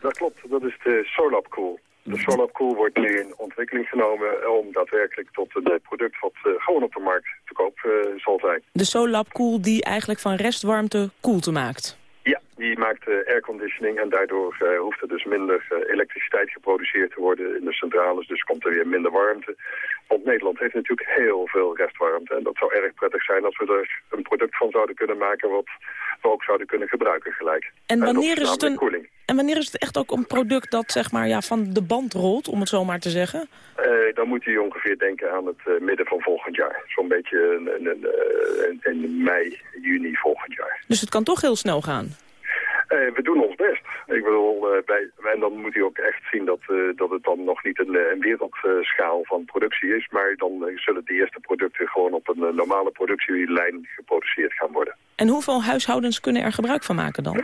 [SPEAKER 29] Dat klopt, dat is de Solab Cool. De Solab Cool wordt nu in ontwikkeling genomen om daadwerkelijk tot een product wat uh, gewoon op de markt te koop uh, zal zijn.
[SPEAKER 11] De Solab Cool die eigenlijk van restwarmte koelte maakt?
[SPEAKER 29] Ja, die maakt uh, airconditioning en daardoor uh, hoeft er dus minder uh, elektriciteit geproduceerd te worden in de centrales. Dus komt er weer minder warmte. Want Nederland heeft natuurlijk heel veel restwarmte. En dat zou erg prettig zijn als we er een product van zouden kunnen maken wat we ook zouden kunnen gebruiken gelijk.
[SPEAKER 11] En wanneer, en is, het een, en wanneer is het echt ook een product dat zeg maar, ja, van de band rolt, om het zo maar te zeggen?
[SPEAKER 29] dan moet u ongeveer denken aan het midden van volgend jaar. Zo'n beetje in, in, in mei, juni volgend jaar.
[SPEAKER 11] Dus het kan toch heel snel gaan?
[SPEAKER 29] Uh, we doen ons best. Ik bedoel, uh, bij, en dan moet u ook echt zien dat, uh, dat het dan nog niet een, een wereldschaal van productie is. Maar dan zullen de eerste producten gewoon op een normale productielijn geproduceerd gaan worden.
[SPEAKER 11] En hoeveel huishoudens kunnen er gebruik van maken dan?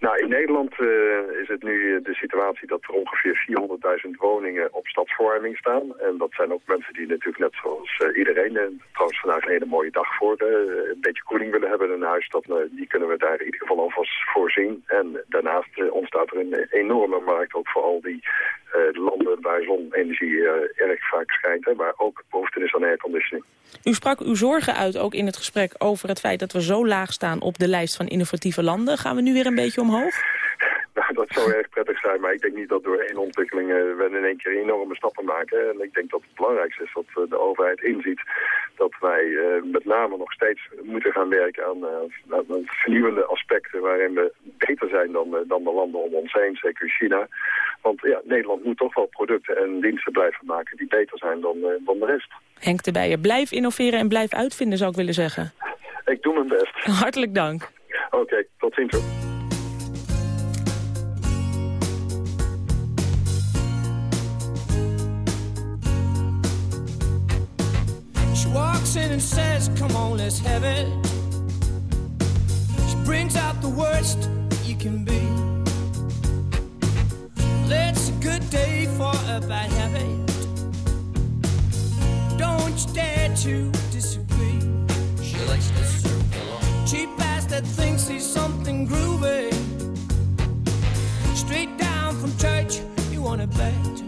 [SPEAKER 29] Nou, in Nederland uh, is het nu de situatie dat er ongeveer 400.000 woningen op stadsverwarming staan. En dat zijn ook mensen die natuurlijk net zoals uh, iedereen, en trouwens vandaag een hele mooie dag voor, een beetje koeling willen hebben in een huis. Dat, die kunnen we daar in ieder geval alvast voorzien. En daarnaast ontstaat er een enorme markt ook voor al die landen waar zonenergie erg vaak schijnt. Waar ook behoefte is aan airconditioning.
[SPEAKER 11] U sprak uw zorgen uit ook in het gesprek over het feit dat we zo laag staan op de lijst van innovatieve landen. Gaan we nu weer een beetje omhoog?
[SPEAKER 29] Nou, dat zou erg prettig zijn, maar ik denk niet dat door één ontwikkeling we in één keer enorme stappen maken. En ik denk dat het belangrijkste is dat de overheid inziet dat wij uh, met name nog steeds moeten gaan werken aan, aan vernieuwende aspecten waarin we beter zijn dan, dan de landen om ons heen, zeker China. Want ja, Nederland moet toch wel producten en diensten blijven maken die beter zijn dan, dan de rest.
[SPEAKER 11] Henk de blijf innoveren en blijf uitvinden zou ik willen zeggen.
[SPEAKER 29] Ik doe mijn best.
[SPEAKER 11] Hartelijk dank.
[SPEAKER 29] Oké, okay, tot ziens hoor.
[SPEAKER 30] Walks in and says, Come on, let's have it. She brings out the worst you can be. It's a good day for a bad habit. Don't you dare to disagree. She likes to circle on. Cheap ass that thinks he's something groovy. Straight down from church, you wanna bet.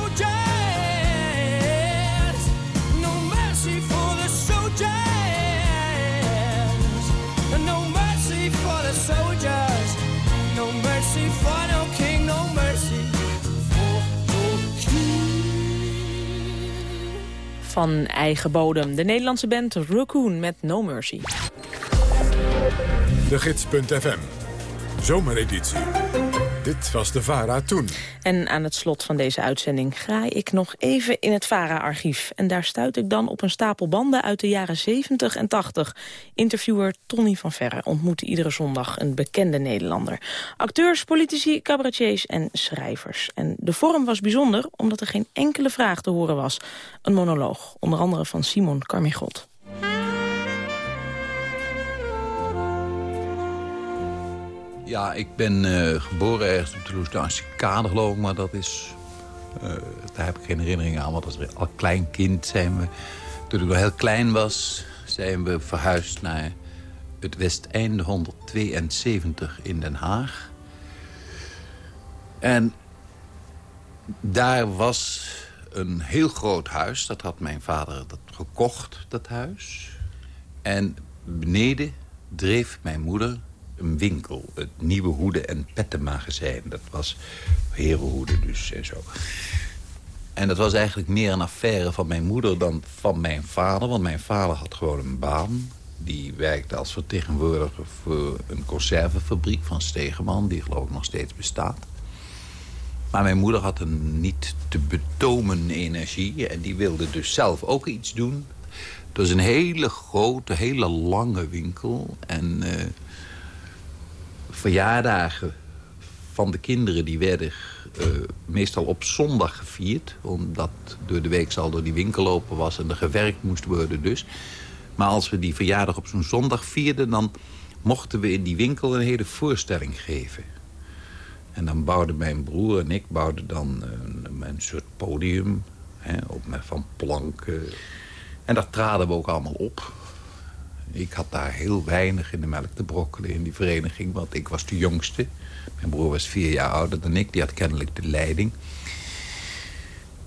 [SPEAKER 11] van eigen bodem. De Nederlandse band Raccoon met No Mercy.
[SPEAKER 1] De Gids.fm, zomereditie. Dit was de VARA toen.
[SPEAKER 11] En aan het slot van deze uitzending graai ik nog even in het VARA-archief. En daar stuit ik dan op een stapel banden uit de jaren 70 en 80. Interviewer Tony van Verre ontmoette iedere zondag een bekende Nederlander. Acteurs, politici, cabaretiers en schrijvers. En de vorm was bijzonder omdat er geen enkele vraag te horen was. Een monoloog, onder andere van Simon Carmigot.
[SPEAKER 31] Ja, ik ben uh, geboren ergens op de Loesdaanse kade, geloof ik. Maar dat is... Uh, daar heb ik geen herinnering aan. Want als al klein kind zijn we... Toen ik nog heel klein was, zijn we verhuisd naar het Westeinde 172 in Den Haag. En daar was een heel groot huis. Dat had mijn vader dat gekocht, dat huis. En beneden dreef mijn moeder een winkel. Het Nieuwe Hoeden en Pettenmagazijn. Dat was herenhoeden dus en zo. En dat was eigenlijk meer een affaire van mijn moeder dan van mijn vader. Want mijn vader had gewoon een baan. Die werkte als vertegenwoordiger voor een conservenfabriek van Stegeman. Die geloof ik nog steeds bestaat. Maar mijn moeder had een niet te betomen energie. En die wilde dus zelf ook iets doen. Het was een hele grote, hele lange winkel. En... Uh, verjaardagen van de kinderen die werden uh, meestal op zondag gevierd. Omdat door de week al door die winkel open was en er gewerkt moest worden dus. Maar als we die verjaardag op zo'n zondag vierden... dan mochten we in die winkel een hele voorstelling geven. En dan bouwden mijn broer en ik bouwden dan een, een soort podium hè, op, van planken. En daar traden we ook allemaal op. Ik had daar heel weinig in de melk te brokkelen in die vereniging. Want ik was de jongste. Mijn broer was vier jaar ouder dan ik. Die had kennelijk de leiding.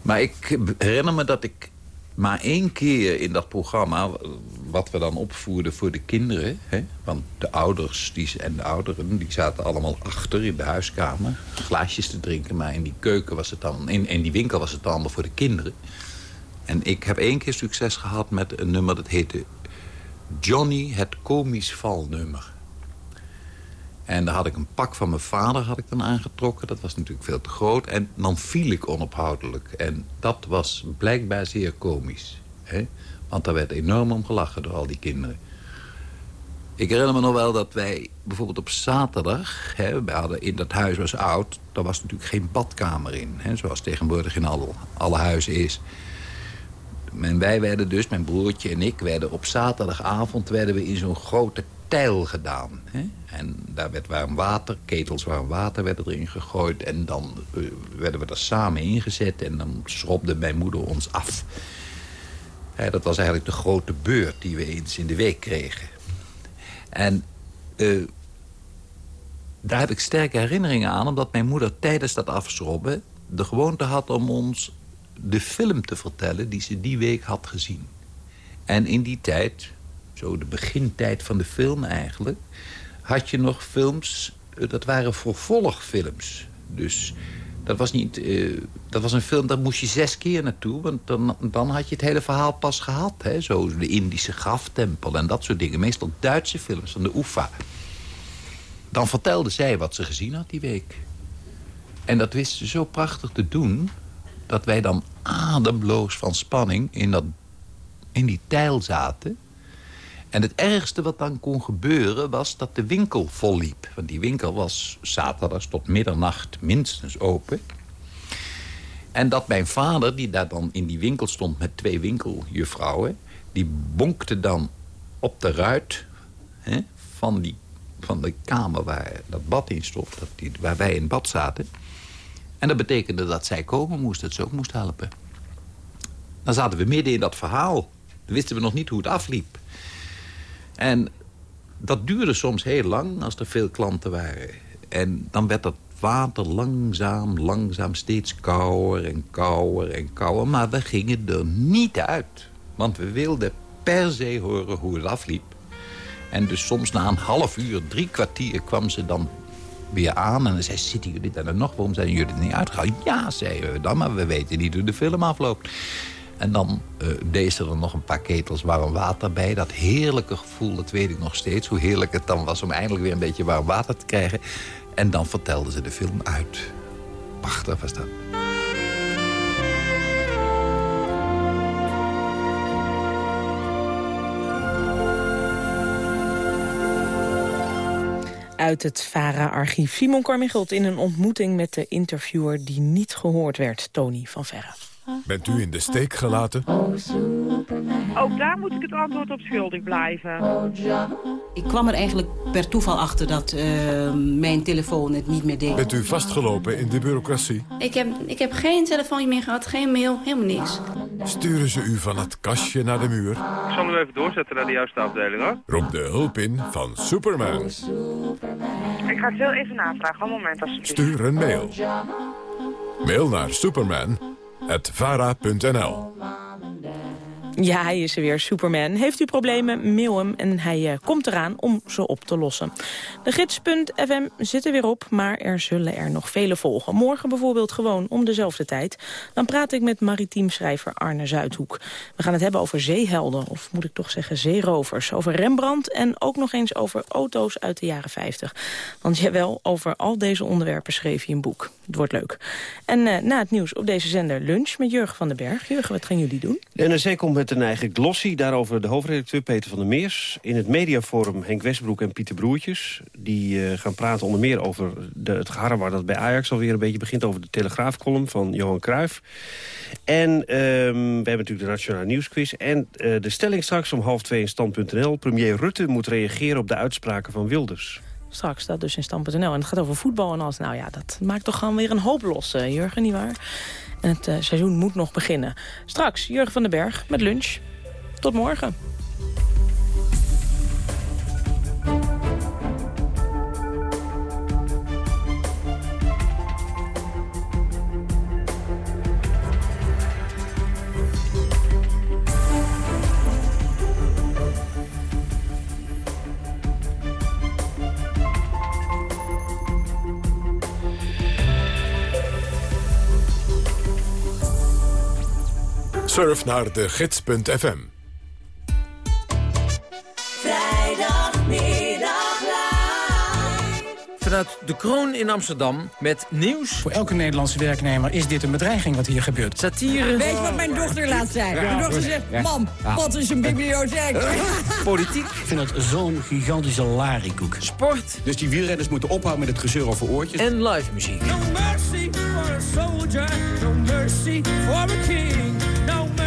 [SPEAKER 31] Maar ik herinner me dat ik maar één keer in dat programma... wat we dan opvoerden voor de kinderen... Hè, want de ouders die, en de ouderen die zaten allemaal achter in de huiskamer... glaasjes te drinken, maar in die keuken was het dan... in, in die winkel was het allemaal voor de kinderen. En ik heb één keer succes gehad met een nummer dat heette Johnny het komisch valnummer. En daar had ik een pak van mijn vader had ik dan aangetrokken. Dat was natuurlijk veel te groot. En dan viel ik onophoudelijk. En dat was blijkbaar zeer komisch. Hè? Want daar werd enorm om gelachen door al die kinderen. Ik herinner me nog wel dat wij bijvoorbeeld op zaterdag... Hè, we hadden in dat huis was oud, daar was natuurlijk geen badkamer in. Hè, zoals tegenwoordig in alle, alle huizen is. En wij werden dus, mijn broertje en ik, werden op zaterdagavond werden we in zo'n grote tijl gedaan. Hè? En daar werd warm water, ketels warm water werden erin gegooid. En dan eh, werden we er samen ingezet en dan schrobde mijn moeder ons af. dat was eigenlijk de grote beurt die we eens in de week kregen. En uh, daar heb ik sterke herinneringen aan... omdat mijn moeder tijdens dat afschrobben de gewoonte had om ons de film te vertellen die ze die week had gezien. En in die tijd, zo de begintijd van de film eigenlijk... had je nog films, eh, dat waren vervolgfilms. Dus dat was, niet, uh, dat was een film, daar moest je zes keer naartoe... want dan, dan had je het hele verhaal pas gehad. Hè? Zo de Indische graftempel en dat soort dingen. Meestal Duitse films van de UFA. Dan vertelde zij wat ze gezien had die week. En dat wist ze zo prachtig te doen dat wij dan ademloos van spanning in, dat, in die tijl zaten. En het ergste wat dan kon gebeuren was dat de winkel volliep. Want die winkel was zaterdags tot middernacht minstens open. En dat mijn vader, die daar dan in die winkel stond met twee winkeljuffrouwen... die bonkte dan op de ruit hè, van, die, van de kamer waar dat bad in stond... Dat die, waar wij in bad zaten... En dat betekende dat zij komen moest, dat ze ook moest helpen. Dan zaten we midden in dat verhaal. Dan wisten we nog niet hoe het afliep. En dat duurde soms heel lang als er veel klanten waren. En dan werd dat water langzaam, langzaam steeds kouder en kouder en kouder. Maar we gingen er niet uit. Want we wilden per se horen hoe het afliep. En dus soms na een half uur, drie kwartier kwam ze dan weer aan. En dan zei zitten jullie daar nog? Waarom zijn jullie er niet uitgegaan? Ja, zeiden we dan, maar we weten niet hoe de film afloopt. En dan uh, deed er nog een paar ketels warm water bij. Dat heerlijke gevoel, dat weet ik nog steeds. Hoe heerlijk het dan was om eindelijk weer een beetje warm water te krijgen. En dan vertelde ze de film uit. Prachtig was dat.
[SPEAKER 11] Uit het VARA-archief. Simon Carmichelt in een ontmoeting met de interviewer die niet gehoord werd, Tony van Verre.
[SPEAKER 1] Bent u in de steek gelaten?
[SPEAKER 32] Ook daar moet ik het antwoord op schuldig blijven.
[SPEAKER 33] Ik kwam er eigenlijk per toeval achter dat uh, mijn telefoon het niet meer deed.
[SPEAKER 1] Bent u vastgelopen in de bureaucratie?
[SPEAKER 34] Ik heb, ik heb geen telefoontje meer gehad, geen mail, helemaal niks.
[SPEAKER 1] Sturen ze u van het kastje naar de muur?
[SPEAKER 35] Ik zal hem even doorzetten naar de juiste afdeling, hoor.
[SPEAKER 1] Roep de hulp in van Superman.
[SPEAKER 32] Ik ga het heel even navragen, een moment alsjeblieft.
[SPEAKER 1] Stuur een mail. Mail naar Superman vara.nl.
[SPEAKER 11] Ja, hij is er weer, Superman. Heeft u problemen, mail hem en hij uh, komt eraan om ze op te lossen. De gids.fm zit er weer op, maar er zullen er nog vele volgen. Morgen bijvoorbeeld gewoon om dezelfde tijd. Dan praat ik met maritiem schrijver Arne Zuidhoek. We gaan het hebben over zeehelden, of moet ik toch zeggen zeerovers. Over Rembrandt en ook nog eens over auto's uit de jaren 50. Want jawel, over al deze onderwerpen schreef hij een boek. Het wordt leuk. En uh, na het nieuws op deze zender lunch met Jurgen van den Berg. Jurgen, wat gaan jullie doen?
[SPEAKER 36] De NRC komt met een eigen glossy. Daarover de hoofdredacteur Peter van der Meers. In het mediaforum Henk Westbroek en Pieter Broertjes. Die uh, gaan praten onder meer over de, het waar dat bij Ajax alweer een beetje begint. Over de Telegraafcolumn van Johan Cruijff. En um, we hebben natuurlijk de Nationale Nieuwsquiz. En uh, de stelling straks om half twee in stand.nl. Premier Rutte moet reageren op de uitspraken van Wilders
[SPEAKER 11] straks. Dat dus in Stam.nl. En het gaat over voetbal en alles. Nou ja, dat maakt toch gewoon weer een hoop los, uh, Jurgen, nietwaar? En het uh, seizoen moet nog beginnen. Straks Jurgen van den Berg met lunch. Tot morgen.
[SPEAKER 1] Surf naar de gids.fm.
[SPEAKER 37] Vanuit de Kroon in Amsterdam met nieuws.
[SPEAKER 7] Voor elke Nederlandse werknemer is dit een bedreiging wat hier gebeurt.
[SPEAKER 37] Satire.
[SPEAKER 23] Weet je wat mijn dochter laat zei? Mijn dochter zegt, mam, wat is een bibliotheek?
[SPEAKER 37] Politiek.
[SPEAKER 7] Ik vind het zo'n gigantische larikoek.
[SPEAKER 37] Sport.
[SPEAKER 7] Dus die wielrenners moeten ophouden met het gezeur over oortjes.
[SPEAKER 37] En live muziek.
[SPEAKER 30] No mercy for a soldier, no mercy for a king.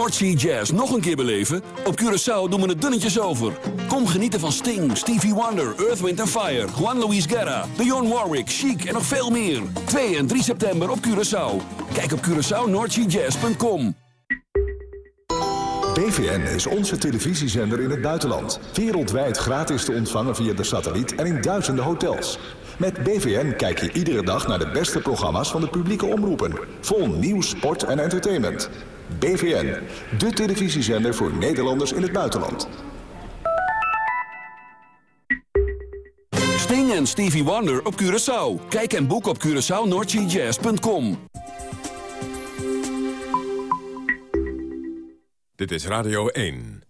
[SPEAKER 9] Noordsea Jazz nog een keer beleven? Op Curaçao doen we het dunnetjes over. Kom genieten van Sting, Stevie Wonder, Earth, Wind Fire... Juan Luis Guerra, Dionne Warwick, Chic en nog veel meer. 2 en 3 september op Curaçao. Kijk op CuraçaoNoordseaJazz.com.
[SPEAKER 28] BVN is onze televisiezender in het buitenland. Wereldwijd gratis te ontvangen via de satelliet en in duizenden hotels. Met BVN kijk je iedere dag naar de beste programma's van de publieke omroepen. Vol nieuws, sport en entertainment. BVN, de televisiezender voor Nederlanders in het buitenland.
[SPEAKER 9] Sting en Stevie Wonder op Curaçao. Kijk en boek op CuraçaoNoordseaJazz.com.
[SPEAKER 1] Dit is Radio 1.